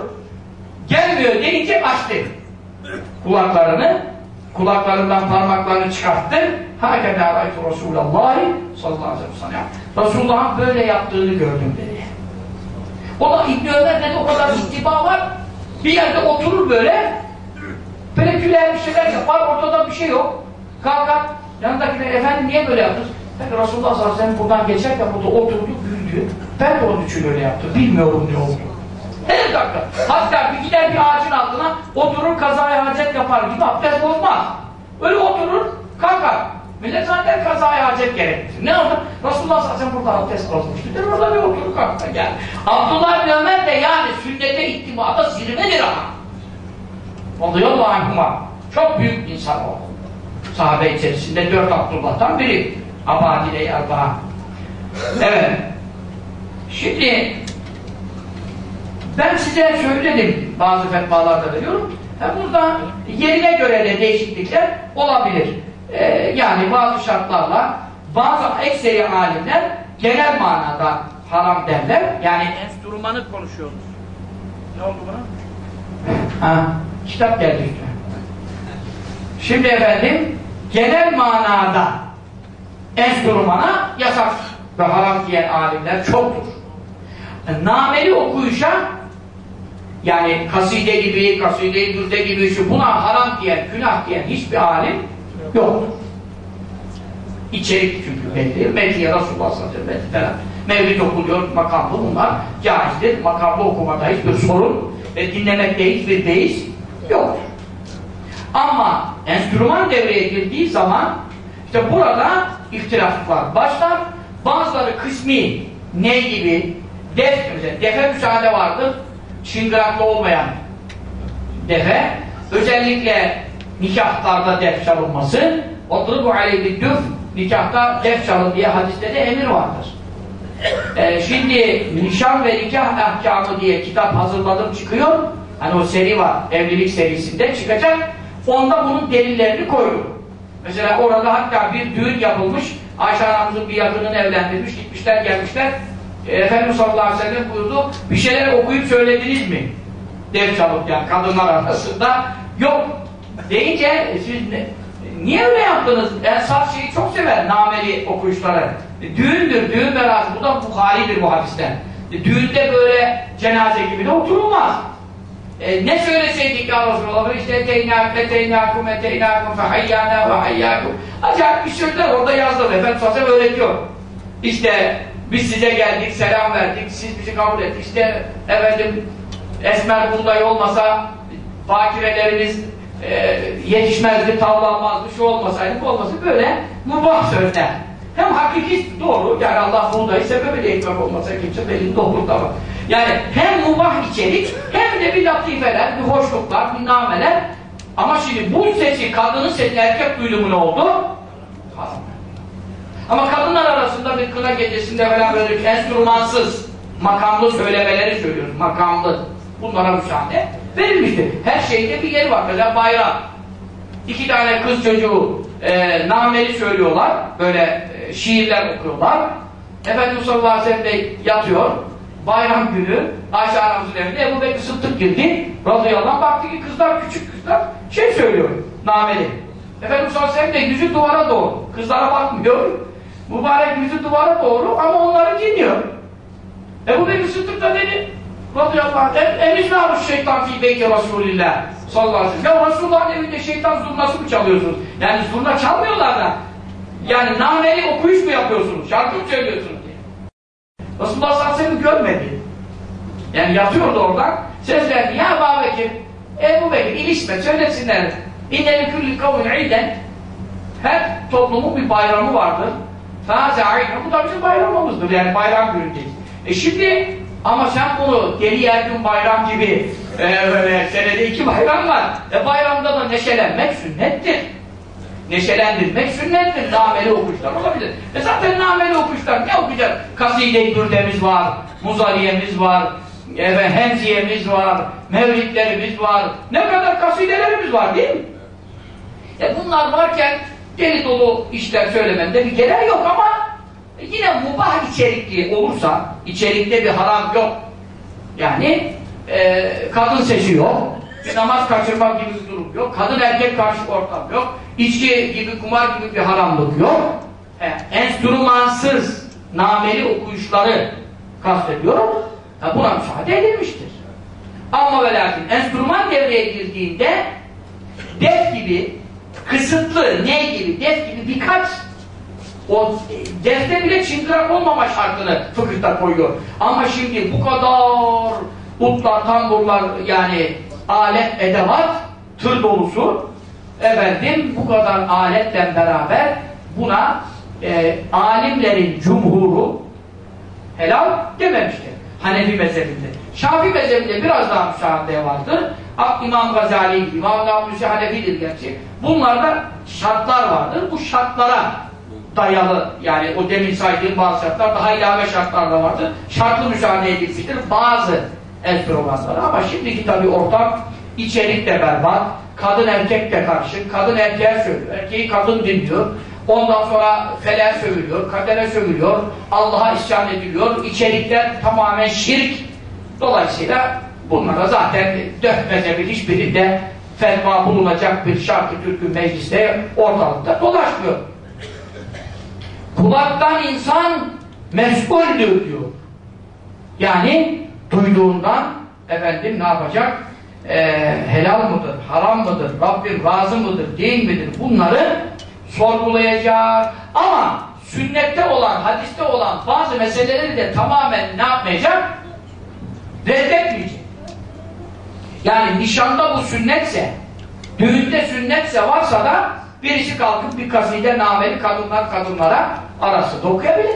Gelmiyor deyince açtı. Kulaklarını kulaklarından parmaklarını çıkarttı. Hakeza raytu Resulallah sallallahu aleyhi ve sellem. Resulullah'ın böyle yaptığını gördüm dedi. O da İbni Ömer dedi o kadar ittiba var. Bir yerde oturur böyle böyle güler bir şeyler yapar ortada bir şey yok. Kalkar. Yanındakiler efendim niye böyle yaptınız? Peki Resulullah sallallahu aleyhi ve sellem buradan geçerken burada oturdu güldü. Ben de onun için öyle yaptım. Bilmiyorum ne oldu. Her dakika. Hatta bir gider bir ağacın altına oturur kazaya hacet yapar gibi abdest olmaz. Öyle oturur kalkar. Millet zaten kazaya hacet gerektir. Ne oldu? Resulullah sellem burada abdest bozmuştu. Der orada bir oturur kalkar gel. Abdullah bin Ömer de yani sünnete ittibada zirvedir ama. Radıyallahu anhuma. Çok büyük insan o. Sahabe içerisinde dört Abdullah'tan biri. Abadile-i Erba'a. Evet. Şimdi ben size söyledim bazı fetvalarda veriyorum. Ha, burada yerine göre de değişiklikler olabilir. Ee, yani bazı şartlarla bazı ekseri alimler genel manada haram derler. Yani enstrümanı konuşuyoruz. Ne oldu buna? Ha, kitap geldi üstüne. Şimdi efendim genel manada enstrümana yasak ve haram diyen alimler çoktur. Nameli okuyuşa yani kaside gibi, kaside-i dürde gibi şu buna haram diyen, günah diyen hiçbir alim yoktur. İçerik çünkü belli. Medya Resulullah sallallahu aleyhi ve sellem Mevlid okuluyor, makamlı bunlar caizdir. Makamlı okumada hiçbir sorun ve dinlemekte hiçbir beis yok. Ama enstrüman devreye girdiği zaman işte burada ihtilaflar başlar. Bazıları kısmi ne gibi def, defe müsaade vardır çıngıraklı olmayan defe özellikle nikahlarda def çalınması oturup aleyhi düf nikahta def çalın diye hadiste de emir vardır. Ee, şimdi nişan ve nikah ahkamı diye kitap hazırladım çıkıyor. Hani o seri var, evlilik serisinde çıkacak. Onda bunun delillerini koydum. Mesela orada hatta bir düğün yapılmış. Ayşe anamızın bir yakınını evlendirmiş. Gitmişler gelmişler. E, Efendimiz sallallahu aleyhi ve sellem buyurdu. Bir şeyler okuyup söylediniz mi? Ders alıp yani kadınlar arasında. Yok. Deyince e, siz ne, niye öyle yaptınız? Ensar şeyi çok sever nameli okuyuşları. E, düğündür, düğün merası. Bu da Bukhari'dir bu hadisten. E, düğünde böyle cenaze gibi de oturulmaz. E, ne söyleseydik ya Resulallah işte eteynakum eteynakum fehayyana ve hayyakum acayip bir sözler orada yazdım Efendimiz Sallallahu öğretiyor işte biz size geldik selam verdik siz bizi kabul ettik işte efendim esmer buğday olmasa bakireleriniz e, yetişmezdi tavlanmazdı şu olmasaydı bu olmasaydı böyle mubah sözler hem hakiki doğru yani Allah buğdayı sebebiyle ekmek olmasa kimse belini doldurtamaz yani hem mubah içerik hem de bir latifeler, bir hoşluklar, bir nameler. Ama şimdi bu sesi, kadının sesi erkek duyduğu ne oldu? Ama kadınlar arasında bir kına gecesinde falan böyle enstrümansız, makamlı söylemeleri söylüyoruz. Makamlı. Bunlara müsaade verilmiştir. Her şeyde bir yeri var. Mesela bayram. İki tane kız çocuğu e, nameli söylüyorlar. Böyle e, şiirler okuyorlar. Efendimiz sallallahu aleyhi ve sellem de yatıyor bayram günü Ayşe anamızın evinde Ebu Bekir Sıddık girdi. Radıyallahu anh baktı ki kızlar küçük kızlar şey söylüyor nameli. Efendimiz sallallahu aleyhi ve sellem de yüzü duvara doğru. Kızlara bakmıyor. Mübarek yüzü duvara doğru ama onları dinliyor. Ebu Bekir Sıddık da dedi radıyallahu anh emiz ne yapmış şeytan fi beyti Resulillah sallallahu aleyhi ve sellem. Ya Resulullah'ın evinde şeytan zurnası mı çalıyorsunuz? Yani zurna çalmıyorlar da yani nameli okuyuş mu yapıyorsunuz? Şarkı mı söylüyorsunuz? Resulullah sallallahu aleyhi ve sellem görmedi. Yani yatıyordu oradan. Seslendi. Ya Ebu Bekir, Ebu Bekir ilişme, söylesinler. İnneli külli kavmin iden her toplumun bir bayramı vardır. Faze aynen. Bu da bizim bayramımızdır. Yani bayram günündeyiz. E şimdi ama sen bunu her gün bayram gibi e, böyle senede iki bayram var. E bayramda da neşelenmek sünnettir. Neşelendirmek sünnettir. Nameli okuşlar olabilir. E zaten nameli okuşlar ne okuyacak? Kaside-i Bürdemiz var, Muzariyemiz var, evet, Hemziyemiz var, Mevlidlerimiz var. Ne kadar kasidelerimiz var değil mi? E bunlar varken deli dolu işler söylemende bir gereği yok ama yine mubah içerikli olursa, içerikte bir haram yok. Yani e, kadın sesi yok, namaz kaçırmak gibi bir durum yok, kadın erkek karşı ortam yok, içki gibi, kumar gibi bir haramlık yok. E, enstrümansız, nameli okuyuşları kastediyorum. E, buna müsaade edilmiştir. Ama ve lakin enstrüman devreye girdiğinde def gibi kısıtlı, ne gibi, def gibi birkaç o defte bile çıngırak olmama şartını fıkıhta koyuyor. Ama şimdi bu kadar utlar, tamburlar yani alet, edevat, tır dolusu efendim bu kadar aletle beraber buna e, alimlerin cumhuru helal dememiştir. Hanefi mezhebinde. Şafii mezhebinde biraz daha müsaade vardır. İmam Gazali, İmam Namlusi Hanefi'dir gerçi. Bunlarda şartlar vardır. Bu şartlara dayalı yani o demin saydığım bazı şartlar daha ilave şartlar da vardır. Şartlı müsaade edilmiştir bazı enstrümanlara ama şimdiki tabi ortam içerik de berbat. Kadın erkek de karışık. Kadın erkeğe söylüyor. Erkeği kadın dinliyor. Ondan sonra feler sövülüyor, kadere sövülüyor, Allah'a isyan ediliyor. İçerikler tamamen şirk. Dolayısıyla bunlara zaten dört mezhebin hiçbirinde fetva bulunacak bir şarkı türkü mecliste ortalıkta dolaşmıyor. Kulaktan insan mesuldür diyor. Yani duyduğundan efendim ne yapacak? Ee, helal mıdır, haram mıdır, Rabbim razı mıdır, değil midir? Bunları sorgulayacak. Ama sünnette olan, hadiste olan bazı meseleleri de tamamen ne yapmayacak? Reddetmeyecek. Yani nişanda bu sünnetse, düğünde sünnetse varsa da birisi kalkıp bir kaside nameli kadınlar kadınlara arasında okuyabilir.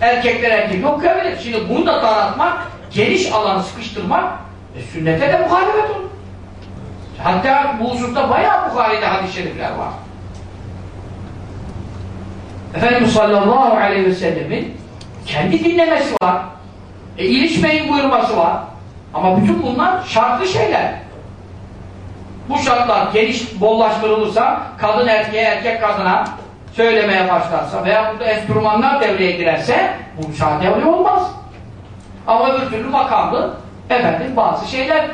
Erkekler erkek okuyabilir. Şimdi bunu da daraltmak, geniş alanı sıkıştırmak e, sünnete de muhalefet olur. Hatta bu hususta bayağı Bukhari'de hadis-i şerifler var. Efendimiz sallallahu aleyhi ve sellemin Kendi dinlemesi var. E, ilişmeyin buyurması var. Ama bütün bunlar şartlı şeyler. Bu şartlar geniş bollaştırılırsa, kadın erkeğe, erkek kadına söylemeye başlarsa veya burada enstrümanlar devreye girerse bu devre olmaz. Ama öbür türlü makamlı efendim bazı şeyler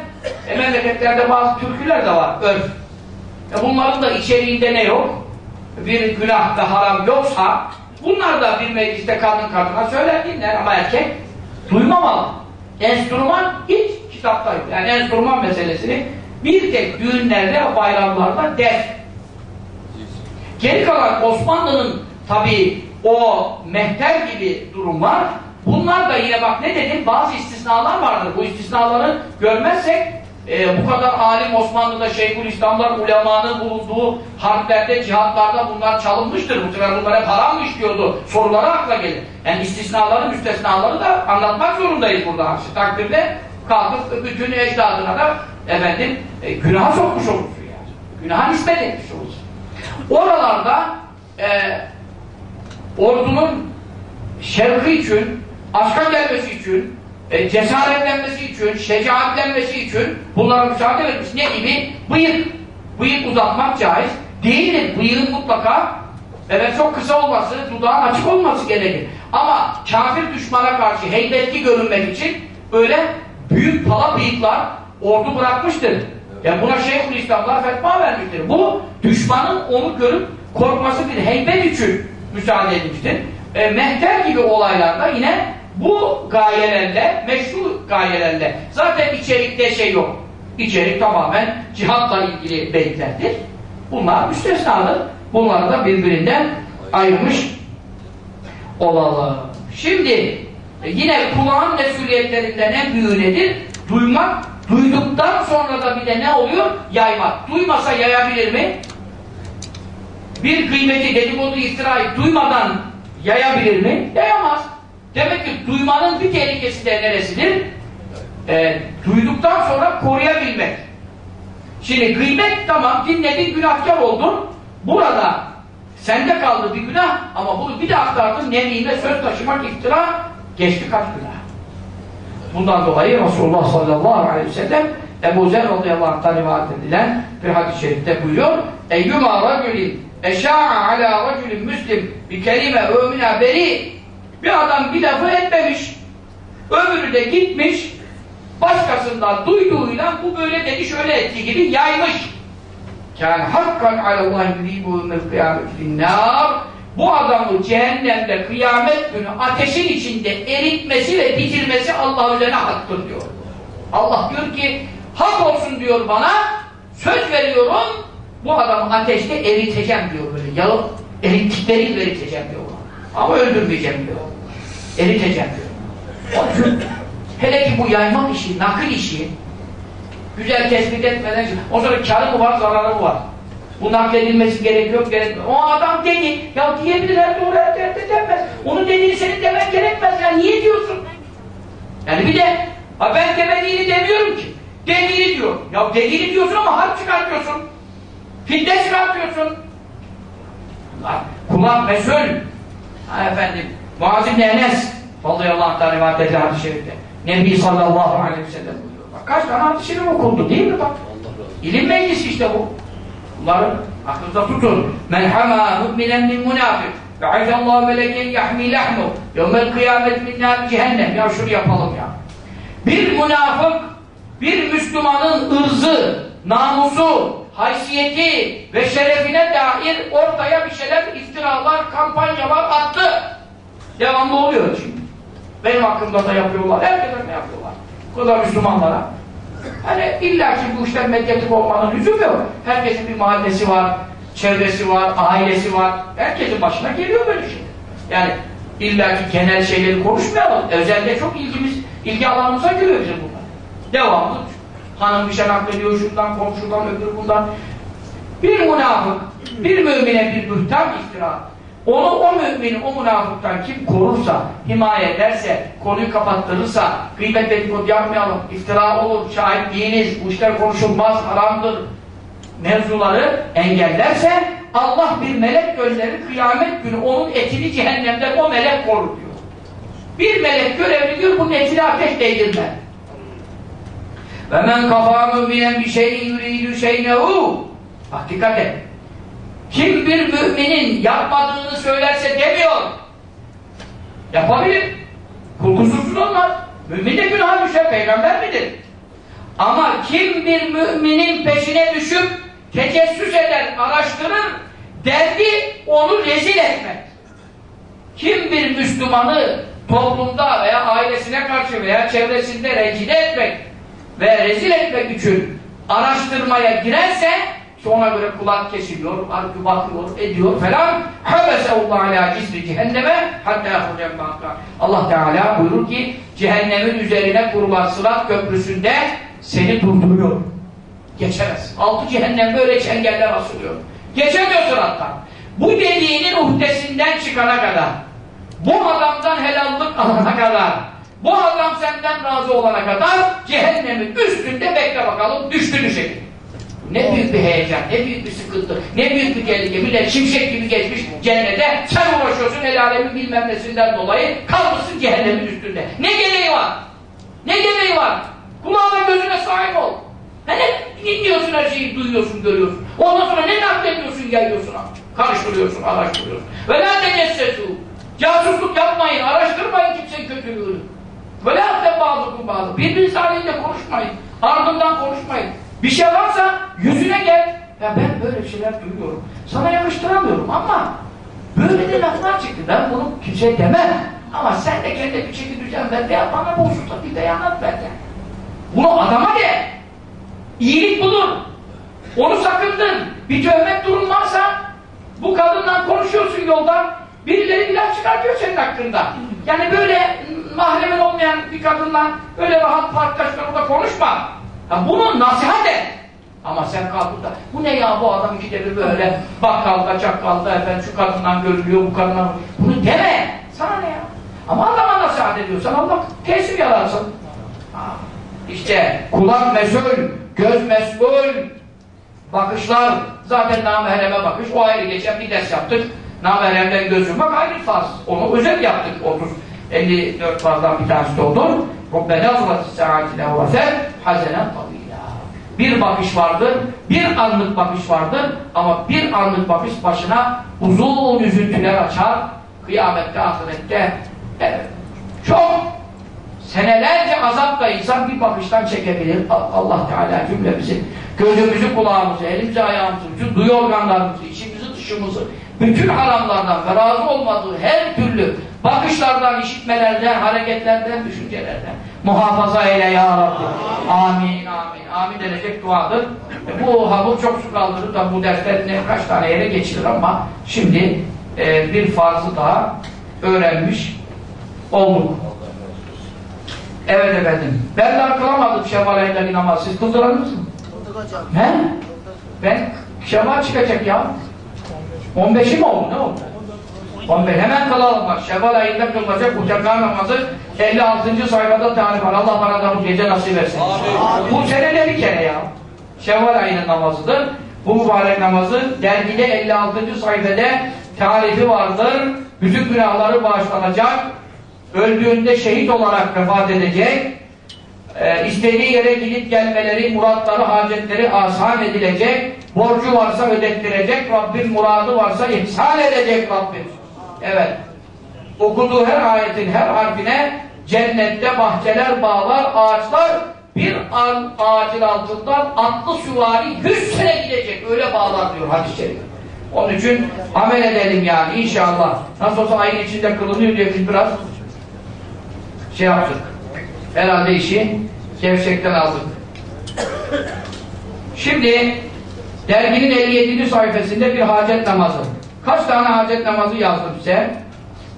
e, memleketlerde bazı türküler de var, örf. E, bunların da içeriğinde ne yok? Bir günah da haram yoksa bunlar da bir mecliste kadın kadına söyler dinler ama erkek duymamalı. Enstrüman hiç kitapta yok. Yani enstrüman meselesini bir tek düğünlerde, bayramlarda ders. Geri kalan Osmanlı'nın tabi o mehter gibi durumlar bunlar da yine bak ne dedim bazı istisnalar vardır. Bu istisnaları görmezsek e, bu kadar alim Osmanlı'da Şeyhülislamlar, ulemanın bulunduğu harplerde, cihatlarda bunlar çalınmıştır. Bu sefer bunlar hep haram mı işliyordu? Soruları akla gelir. Yani istisnaları, müstesnaları da anlatmak zorundayız burada. Aksi takdirde kalkıp bütün ecdadına da efendim e, günaha sokmuş olursun yani. Günaha nispet etmiş olursun. Oralarda e, ordunun şevki için, aşka gelmesi için, e, cesaretlenmesi için, şecaatlenmesi için bunlara müsaade vermiş. Ne gibi? Bıyık. Bıyık uzatmak caiz. Değildir. Bıyığın mutlaka evet çok kısa olması, dudağın açık olması gerekir. Ama kafir düşmana karşı heybetli görünmek için böyle büyük pala bıyıklar ordu bırakmıştır. Yani buna Şeyhülislamlar fetva vermiştir. Bu düşmanın onu görüp korkması bir heybet için müsaade edilmiştir. E, mehter gibi olaylarda yine bu gayelerle, meşru gayelerle zaten içerikte şey yok. İçerik tamamen cihatla ilgili beyitlerdir. Bunlar müstesnadır. Bunları da birbirinden ayırmış olalım. Şimdi e, yine kulağın mesuliyetlerinden en büyüğü nedir? Duymak. Duyduktan sonra da bir de ne oluyor? Yaymak. Duymasa yayabilir mi? Bir kıymeti, dedikodu, iftirayı duymadan yayabilir mi? Yayamaz. Demek ki duymanın bir tehlikesi de neresidir? Ee, duyduktan sonra koruyabilmek. Şimdi gıybet tamam dinledin günahkar oldun. Burada sende kaldı bir günah ama bunu bir de aktardın nemime söz taşımak iftira geçti kaç günah. Bundan dolayı Resulullah sallallahu aleyhi ve sellem Ebu Zer radıyallahu anh'tan rivayet edilen bir hadis-i şerifte buyuruyor Eyyuma racülin eşa'a ala racülin müslim bir kelime ömüne beri bir adam bir lafı etmemiş. Öbürü de gitmiş. Başkasından duyduğuyla bu böyle dedi şöyle etti gibi yaymış. Kâne hakkan alallâhi yudîbû mel kıyâmeti nâr. Bu adamı cehennemde kıyamet günü ateşin içinde eritmesi ve bitirmesi Allah üzerine haktır diyor. Allah diyor ki hak olsun diyor bana. Söz veriyorum bu adamı ateşte eriteceğim diyor böyle. Yalıp erittikleri gibi eriteceğim diyor. Ama öldürmeyeceğim diyor. Eriteceğim diyor. Hele ki bu yaymak işi, nakil işi güzel tespit etmeden o sonra karı mı var, zararı mı var? Bu nakledilmesi gerekiyor, gerekmiyor. O adam dedi, ya diyebilir her doğru her dert edemez. Onun dediğini senin demen gerekmez ya, niye diyorsun? Yani bir de, ben demediğini demiyorum ki. Dediğini diyor. Ya dediğini diyorsun ama harp çıkartıyorsun. Fitne çıkartıyorsun. Kulak mesul. Efendim, Muaz İbni Enes radıyallahu anh'tan rivayet edilen hadis-i şerifte. Nebi sallallahu aleyhi ve sellem buyuruyor. Bak kaç tane hadis-i şerif okundu değil mi bak? İlim meclisi işte bu. Bunları aklınızda tutun. Men hama mu'minen min münafik ve aydallahu meleken yahmi lahmu yevmel kıyamet min nar cehennem. Ya şunu yapalım ya. Bir münafık bir Müslümanın ırzı, namusu, haysiyeti ve şerefine dair ortaya bir şeyler, iftiralar, kampanyalar attı. Devamlı oluyor şimdi. Benim hakkımda da yapıyorlar, herkese ne yapıyorlar? Bu kadar Müslümanlara. Hani illa ki bu işler medyatik olmanın lüzum yok. Herkesin bir mahallesi var, çevresi var, ailesi var. Herkesin başına geliyor böyle şey. Yani illa ki genel şeyleri konuşmayalım. Özelde çok ilgimiz, ilgi alanımıza giriyor bizim bunlar. Devamlı. Hanım bir şey naklediyor şundan, komşudan, öbür bundan. Bir münafık, bir mümine bir bühtan iftira. Onu o mümini, o münafıktan kim korursa, himaye ederse, konuyu kapattırırsa, gıybet dedikodu yapmayalım, iftira olur, şahit değiliz, bu işler konuşulmaz, haramdır, mevzuları engellerse, Allah bir melek gönderir, kıyamet günü onun etini cehennemde o melek korur diyor. Bir melek görevli diyor bu etine ateş değdirme. Ve men kafa müminen bir şey yuridu şeynehu. Bak dikkat et. Kim bir müminin yapmadığını söylerse demiyor. Yapabilir. Kul kusursuz olmaz. Mümin de günah düşer. Peygamber midir? Ama kim bir müminin peşine düşüp tecessüs eder, araştırır, derdi onu rezil etmek. Kim bir Müslümanı toplumda veya ailesine karşı veya çevresinde rencide etmek ve rezil etmek için araştırmaya girerse ona göre kulak kesiliyor, arka bakıyor, ediyor falan habeseullah ala cisri cehenneme hatta yahrucen bakka Allah Teala buyurur ki cehennemin üzerine kurulan sırat köprüsünde seni durduruyor. Geçemez. Altı cehennem böyle çengeller asılıyor. Geçemiyor sırattan. Bu dediğinin uhdesinden çıkana kadar bu adamdan helallık alana kadar bu adam senden razı olana kadar cehennemin üstünde bekle bakalım düştü düşecek. Ne büyük bir heyecan, ne büyük bir sıkıntı, ne büyük bir tehlike. Millet şimşek gibi geçmiş cennete, sen uğraşıyorsun el alemin bilmem nesinden dolayı, kalmışsın cehennemin üstünde. Ne gereği var? Ne gereği var? Kulağına gözüne sahip ol. Ha ne dinliyorsun her şeyi, duyuyorsun, görüyorsun. Ondan sonra ne naklediyorsun, yayıyorsun, karıştırıyorsun, araştırıyorsun. Ve la tecessesu. Casusluk yapmayın, araştırmayın kimsenin kötülüğünü. Ve la tebâdukum bazı. Birbiriniz aleyhinde konuşmayın. Ardından konuşmayın. Bir şey varsa yüzüne gel. Ya ben böyle şeyler duyuyorum. Sana yakıştıramıyorum ama böyle de laflar çıktı. Ben bunu kimseye demem. Ama sen de kendine bir çeki düzen ver veya bana bu hususta bir beyanat ver de. Bunu adama de. İyilik budur. Onu sakındın. Bir töhmet durum varsa bu kadından konuşuyorsun yolda birileri bir laf çıkartıyor senin hakkında. Yani böyle mahremin olmayan bir kadınla öyle rahat parktaşlar orada konuşma. Ya bunu nasihat et. Ama sen kalkıp da bu ne ya bu adam ikide bir böyle bakkalda çakkalda efendim şu kadından görülüyor bu kadından bunu deme. Sana ne ya? Ama adama nasihat ediyorsan Allah tesir yararsın. Ha. İşte kulak mesul, göz mesul, bakışlar zaten namahreme bakış o ayrı geçen bir ders yaptık. Namahremden gözüm bak ayrı farz. Onu özel yaptık 30 54 farzdan bir tanesi de odur. Rabbena zırati saatine ve hazenen tavila. Bir bakış vardır, bir anlık bakış vardır ama bir anlık bakış başına uzun üzüntüler açar. Kıyamette, ahirette evet. Çok senelerce azap da insan bir bakıştan çekebilir. Allah Teala cümlemizi, gözümüzü, kulağımızı, elimizi, ayağımızı, bütün duyu organlarımızı, içimizi, dışımızı, bütün haramlardan ve razı olmadığı her türlü bakışlardan, işitmelerden, hareketlerden, düşüncelerden muhafaza eyle ya Rabbi. Amin, amin. Amin denecek duadır. E, bu hamur çok su kaldırır da bu derslerin kaç tane yere geçilir ama şimdi e, bir farzı daha öğrenmiş olduk. Evet efendim. Ben daha kılamadım Şevval ayındaki namaz. Siz kıldıranız mı? Kıldık hocam. He? Ben Şevval çıkacak ya. 15'i mi oldu? Ne oldu? 15. Hemen kılalım bak. Şevval ayında kılınacak uçaklar namazı 56. sayfada tarif var. Allah bana da bu gece nasip etsin. Bu senede bir kere ya. Şevval ayının namazıdır. Bu mübarek namazı dergide 56. sayfada tarifi vardır. Bütün günahları bağışlanacak. Öldüğünde şehit olarak vefat edecek. Ee, istediği yere gidip gelmeleri, muratları, hacetleri asan edilecek. Borcu varsa ödettirecek. Rabbim muradı varsa ihsan edecek Rabbim. Evet. Okuduğu her ayetin her harfine cennette bahçeler, bağlar, ağaçlar bir an ağacın altından atlı süvari yüz sene gidecek. Öyle bağlar diyor hadis-i şerif. Onun için amel edelim yani inşallah. Nasıl olsa ayın içinde kılınıyor diye biz biraz şey yaptık. Herhalde işi gevşekten aldık. Şimdi derginin 57. sayfasında bir hacet namazı. Kaç tane hacet namazı yazdım size?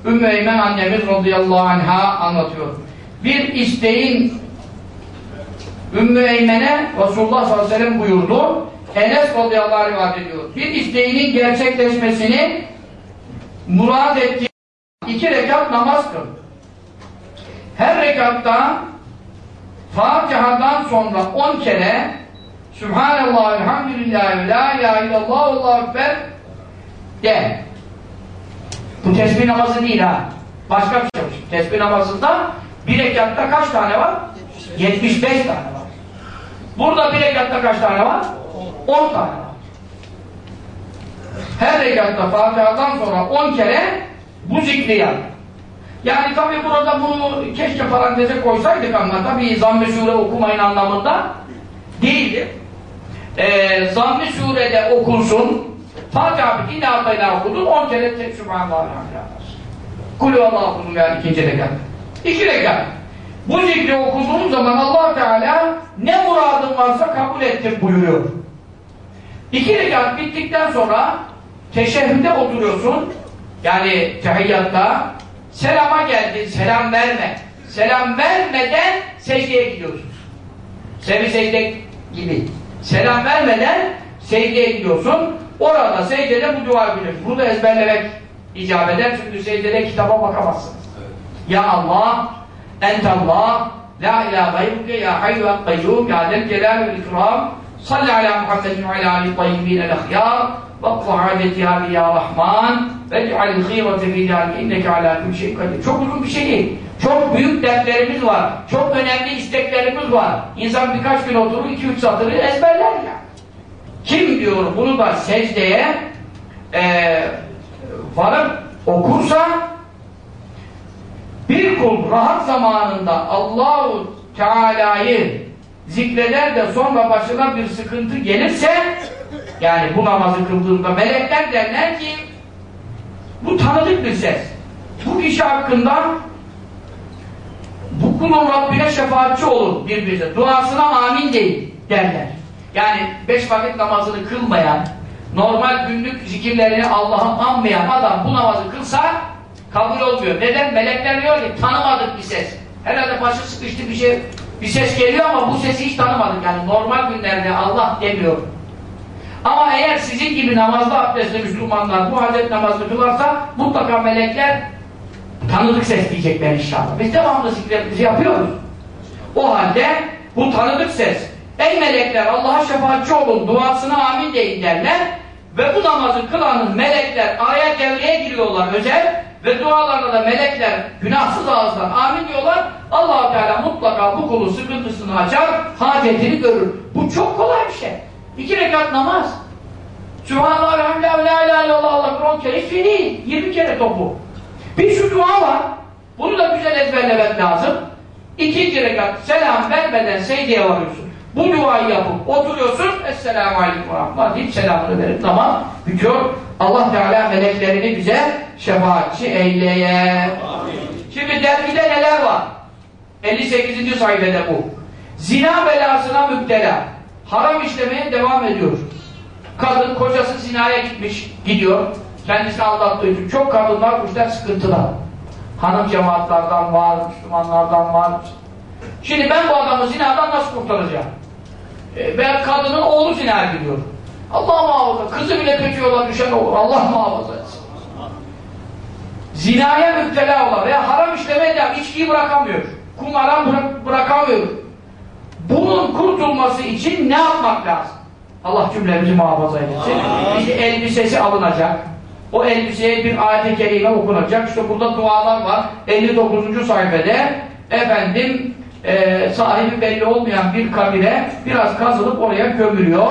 Ümmü Eymen annemiz radıyallahu anha anlatıyor. Bir isteğin Ümmü Eymen'e Resulullah sallallahu aleyhi ve sellem buyurdu. Enes radıyallahu anh rivayet ediyor. Bir isteğinin gerçekleşmesini murad ettiği iki rekat namaz kıl. Her rekatta Fatiha'dan sonra on kere Subhanallah, Elhamdülillah, La ilahe illallah, Allahu Ekber de. Bu tesbih namazı değil ha. Başka bir şey. Tesbih namazında bir rekatta kaç tane var? 75 tane var. Burada bir rekatta kaç tane var? 10 tane var. Her rekatta Fatiha'dan sonra 10 kere bu zikri yap. Yani tabi burada bunu keşke paranteze koysaydık ama tabi zamm-ı sure okumayın anlamında değildir. Ee, zamm-ı surede okunsun Fatiha bir inna atayla okudun 10 kere tek Subhanallah Kulü Allah okudun yani ikinci rekat. İki rekat. Bu zikri okuduğun zaman allah Teala ne muradın varsa kabul ettim buyuruyor. İki rekat bittikten sonra teşehhüde oturuyorsun. Yani tehiyyatta selama geldin, selam verme. Selam vermeden secdeye gidiyorsun. Sevi secde gibi. Selam vermeden secdeye gidiyorsun. Orada secdede bu dua biliyorsun. Bunu da ezberlemek icap eder. Çünkü secdede kitaba bakamazsınız. Ya Allah, Entallah, La ilahe gayruke ya hayyu ve kayyum ya del celal ve ikram salli ala Muhammedin ve ala ali tayyibin el Rahman ve cealil hîrete fî dâli inneke alâ kül şey kadir. Çok uzun bir şey değil. Çok büyük dertlerimiz var. Çok önemli isteklerimiz var. İnsan birkaç gün oturur, iki üç satırı ezberler ya. Kim diyor bunu da secdeye e, varıp okursa bir kul rahat zamanında Allahu Teala'yı zikreder de sonra başına bir sıkıntı gelirse yani bu namazı kıldığında melekler derler ki bu tanıdık bir ses. Bu kişi hakkında bu kulun Rabbine şefaatçi olur birbirine. Duasına amin değil derler. Yani beş vakit namazını kılmayan, normal günlük zikirlerini Allah'a anmayan adam bu namazı kılsa kabul olmuyor. Neden? Melekler diyor ki tanımadık bir ses. Herhalde başı sıkıştı bir şey bir ses geliyor ama bu sesi hiç tanımadık. Yani normal günlerde Allah demiyor. Ama eğer sizin gibi namazlı abdestli Müslümanlar bu adet namazını kılarsa mutlaka melekler tanıdık ses diyecekler inşallah. Biz devamlı zikretimizi yapıyoruz. O halde bu tanıdık ses ey melekler Allah'a şefaatçi olun duasına amin deyin derler ve bu namazı kılanın melekler araya devreye giriyorlar özel ve dualarına da melekler günahsız ağızdan amin diyorlar. allah Teala mutlaka bu kulu sıkıntısını açar, hacetini görür. Bu çok kolay bir şey. İki rekat namaz. Sübhanallah, elhamdülillah, la ilahe illallah, Allah, on kere hiçbir değil. 20 kere topu. Bir şu dua var. Bunu da güzel ezberlemek lazım. İkinci rekat selam vermeden secdeye varıyorsun. Bu duayı yapıp oturuyorsun. Esselamu aleyküm ve rahmetullah deyip selamını verip tamam bitiyor. Allah Teala meleklerini bize şefaatçi eyleye. Şimdi dergide neler var? 58. sayfada bu. Zina belasına müptela. Haram işlemeye devam ediyor. Kadın kocası zinaya gitmiş, gidiyor. Kendisini aldattığı için. Çok kadınlar bu işler sıkıntıda. Hanım cemaatlerden var, Müslümanlardan var. Şimdi ben bu adamı zinadan nasıl kurtaracağım? E, ben kadının oğlu zina gidiyor. Allah muhafaza. Kızı bile kötü yola düşen olur. Allah muhafaza etsin. Zinaya müptela olan veya haram işlemeye devam, içkiyi bırakamıyor. Kumara bırak, bırakamıyor. Bunun kurtulması için ne yapmak lazım? Allah cümlemizi muhafaza eylesin. İşte elbisesi alınacak. O elbiseye bir ayet-i kerime okunacak. İşte burada dualar var. 59. sayfada efendim e, sahibi belli olmayan bir kabire biraz kazılıp oraya gömülüyor.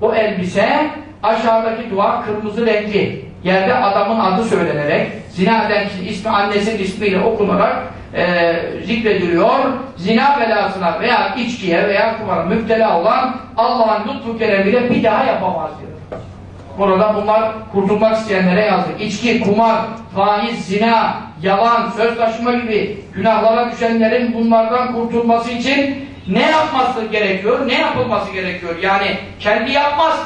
O elbise aşağıdaki dua kırmızı renkli. Yerde adamın adı söylenerek zina eden ismi annesinin ismiyle okunarak e, zikrediliyor. Zina belasına veya içkiye veya kumara müptela olan Allah'ın lütfu keremiyle bir daha yapamaz diyor. Burada bunlar kurtulmak isteyenlere yazdık. İçki, kumar, faiz, zina, yalan, söz taşıma gibi günahlara düşenlerin bunlardan kurtulması için ne yapması gerekiyor? Ne yapılması gerekiyor? Yani kendi yapmaz.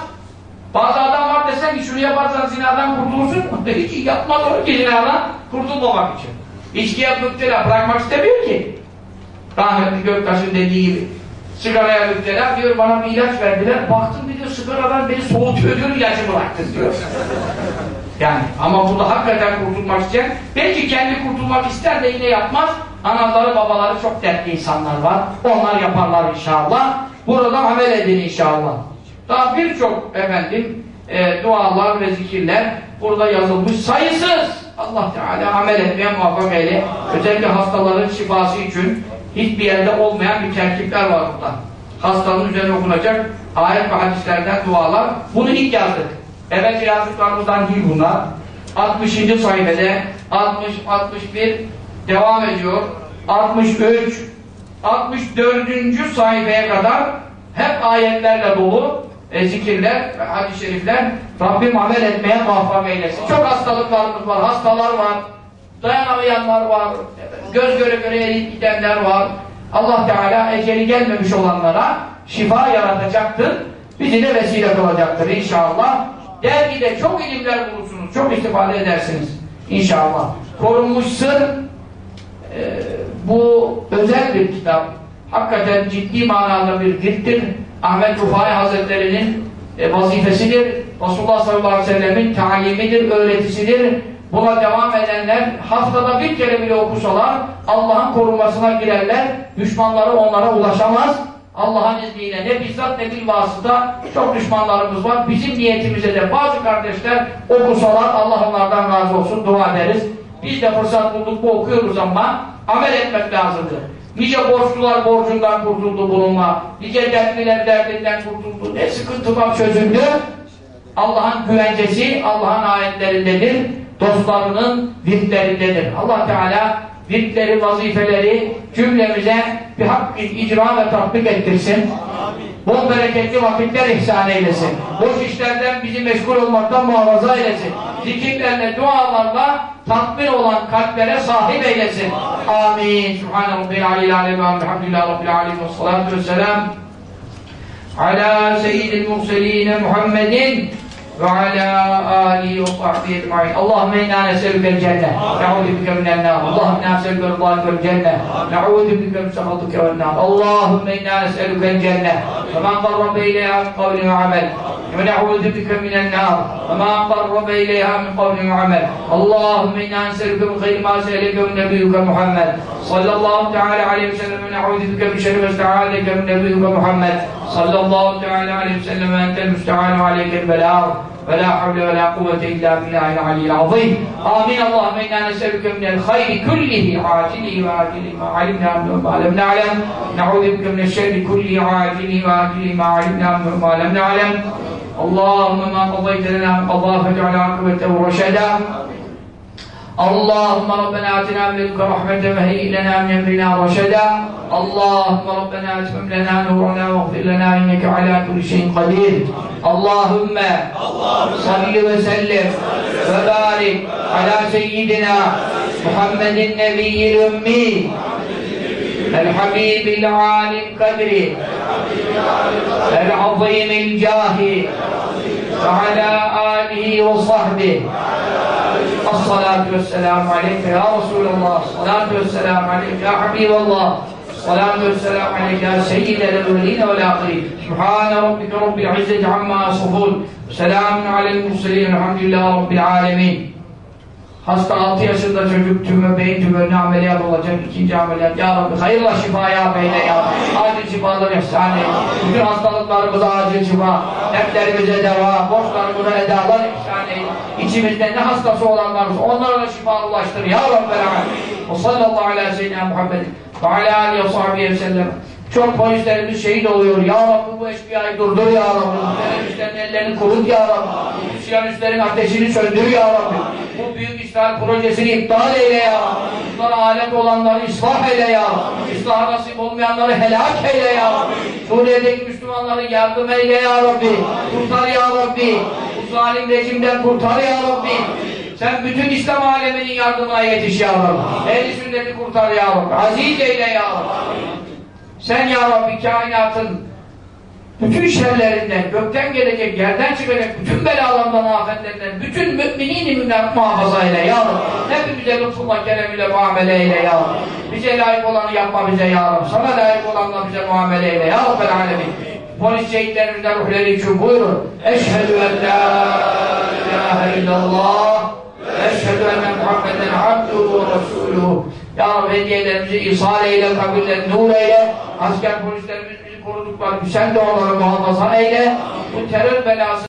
Bazı adam var desen ki şunu yaparsan zinadan kurtulursun. Hiç yapmaz onu ki zinadan kurtulmamak için. İçkiye müptela bırakmak istemiyor ki. Rahmetli Göktaş'ın dediği gibi. Sigaraya müptela diyor bana bir ilaç verdiler. Baktım diyor sigaradan beni soğutuyor diyor ilacı bıraktı diyor. Yani ama burada hakikaten kurtulmak isteyen belki kendi kurtulmak ister de yine yapmaz. Anaları babaları çok dertli insanlar var. Onlar yaparlar inşallah. Burada amel edin inşallah. Daha birçok efendim e, dualar ve zikirler burada yazılmış sayısız. Allah Teala amel etmeye muvaffak eyle. Özellikle hastaların şifası için hiçbir yerde olmayan bir terkipler var burada. Hastanın üzerine okunacak ayet ve hadislerden dualar. Bunu ilk yazdık. Evvelce yazdıklarımızdan değil bunlar. 60. sayfede 60, 61 devam ediyor. 63 64. sayfaya kadar hep ayetlerle dolu e, zikirler ve hadis-i şerifler Rabbim amel etmeye muvaffak eylesin. Çok hastalıklarımız var, hastalar var, dayanamayanlar var, göz göre göre gidenler var. Allah Teala eceli gelmemiş olanlara şifa yaratacaktır. Bizi de vesile kılacaktır inşallah. Dergide çok ilimler bulursunuz, çok istifade edersiniz inşallah. Korunmuş sır e, bu özel bir kitap. Hakikaten ciddi manada bir dildir. Ahmet Rufai Hazretleri'nin e, vazifesidir. Resulullah sallallahu aleyhi ve sellemin talimidir, öğretisidir. Buna devam edenler haftada bir kere bile okusalar Allah'ın korunmasına girerler. Düşmanları onlara ulaşamaz. Allah'ın izniyle ne bizzat ne bil vasıta çok düşmanlarımız var. Bizim niyetimize de bazı kardeşler okusalar Allah onlardan razı olsun dua ederiz. Biz de fırsat bulduk bu okuyoruz ama amel etmek lazımdır. Nice borçlular borcundan kurtuldu bununla. Nice dertliler derdinden kurtuldu. Ne sıkıntılar çözüldü. Allah'ın güvencesi Allah'ın ayetlerindedir. Dostlarının virtlerindedir. Allah Teala virtleri, vazifeleri cümlemize bir hakkı icra ve tatbik ettirsin. Bol bereketli vakitler ihsan eylesin. Boş işlerden bizi meşgul olmaktan muhafaza eylesin. Zikirlerle, dualarla tatmin olan kalplere sahip eylesin. Amin. Subhane Rabbil Aleyhi Aleyhi ve Elhamdülillah Rabbil Aleyhi ve salatu ve selam. Ala seyyidil murseline Muhammedin وعلى آله وصحبه أجمعين. اللهم إنا نسألك الجنة. نعوذ بك من النار. اللهم إنا نسألك رضاك والجنة نعوذ بك من سخطك والنار. اللهم إنا نسألك الجنة. وما قرب إليها من قول وعمل. ونعوذ بك من النار وما قرب إليها من قول وعمل. اللهم إنا نسألك من خير ما سألك من نبيك محمد. صلى الله تعالى عليه وسلم. ونعوذ بك من شر ما استعاذك من نبيك محمد. صلى الله تعالى عليه وسلم. أنت المستعان عليك البلاغ. ولا حول ولا قوة إلا بالله العلي العظيم. آمين. اللهم إنا نسألك من الخير كله. عاجله وآجله ما علمنا منه وما لم نعلم. نعوذ بك من الشر كله. عاجله وآجله ما علمنا منه وما لم نعلم. اللهم ما قضيت لنا من قضاء فاجعل عاقبته رشدا اللهم ربنا اتنا من لدنك رحمة وهيئ لنا من امرنا رشدا اللهم ربنا اتمم لنا نورنا واغفر لنا انك على كل شيء قدير اللهم صل وسلم وبارك على سيدنا محمد النبي الامي الحبيب العالي القدر العظيم الجاه وعلى آله وصحبه. الصلاة والسلام عليك يا رسول الله. الصلاة والسلام عليك يا حبيب الله. الصلاة والسلام عليك يا سيد الأولين والآخرين. سبحان ربك رب العزة عما يصفون. سلام على المرسلين الحمد لله رب العالمين. Hasta 6 yaşında çocuk tümö beyin tümörüne ameliyat olacak. ikinci ameliyat. Ya Rabbi hayırla şifa ya beyle ya. Acil şifalar ihsan et. Bütün hastalıklarımıza acil şifa. Dertlerimize deva. Borçlarımıza edalar ihsan et. İçimizde ne hastası olanlarımız onlara da şifa ulaştır. Ya Rabbi. Ve sallallahu ve sellem Muhammedin. Ve alâ aleyhi ve sahibi ve sellem. Çok polislerimiz şehit oluyor. Ya Rabbi bu eşkıyayı durdur ya Rabbi. Teröristlerin ellerini kurut ya Rabbi. Siyanistlerin ateşini söndür ya Rabbi. Bu büyük İsrail projesini iptal eyle ya Rabbi. Bunlara alet olanları ıslah eyle ya Rabbi. İslah nasip olmayanları helak eyle ya Rabbi. Suriye'deki Müslümanları yardım eyle ya Rabbi. Kurtar ya Rabbi. Bu zalim rejimden kurtar ya Rabbi. Sen bütün İslam aleminin yardımına yetiş ya Rabbi. Ehl-i sünneti kurtar ya Rabbi. Aziz eyle ya Rabbi. Sen ya Rabbi kainatın bütün şerlerinden, gökten gelecek, yerden çıkacak, bütün belalarından, afetlerinden, bütün müminin müminler muhafaza eyle ya Rabbi. Hepimize lütfunla, keremiyle muamele eyle ya Rabbi. Bize layık olanı yapma bize ya Rabbi. Sana layık olanla bize muamele eyle ya Rabbi alemin. Polis şehitlerimizden ruhları için buyurun. Eşhedü en la ilahe illallah eşhedü enne Muhammeden abduhu ve resuluhu. Ya Rabbi hediyelerimizi ihsal eyle, kabirlerini nur eyle. Asker polislerimiz bizi korudukları, sen de onları muhafaza eyle. Bu terör belası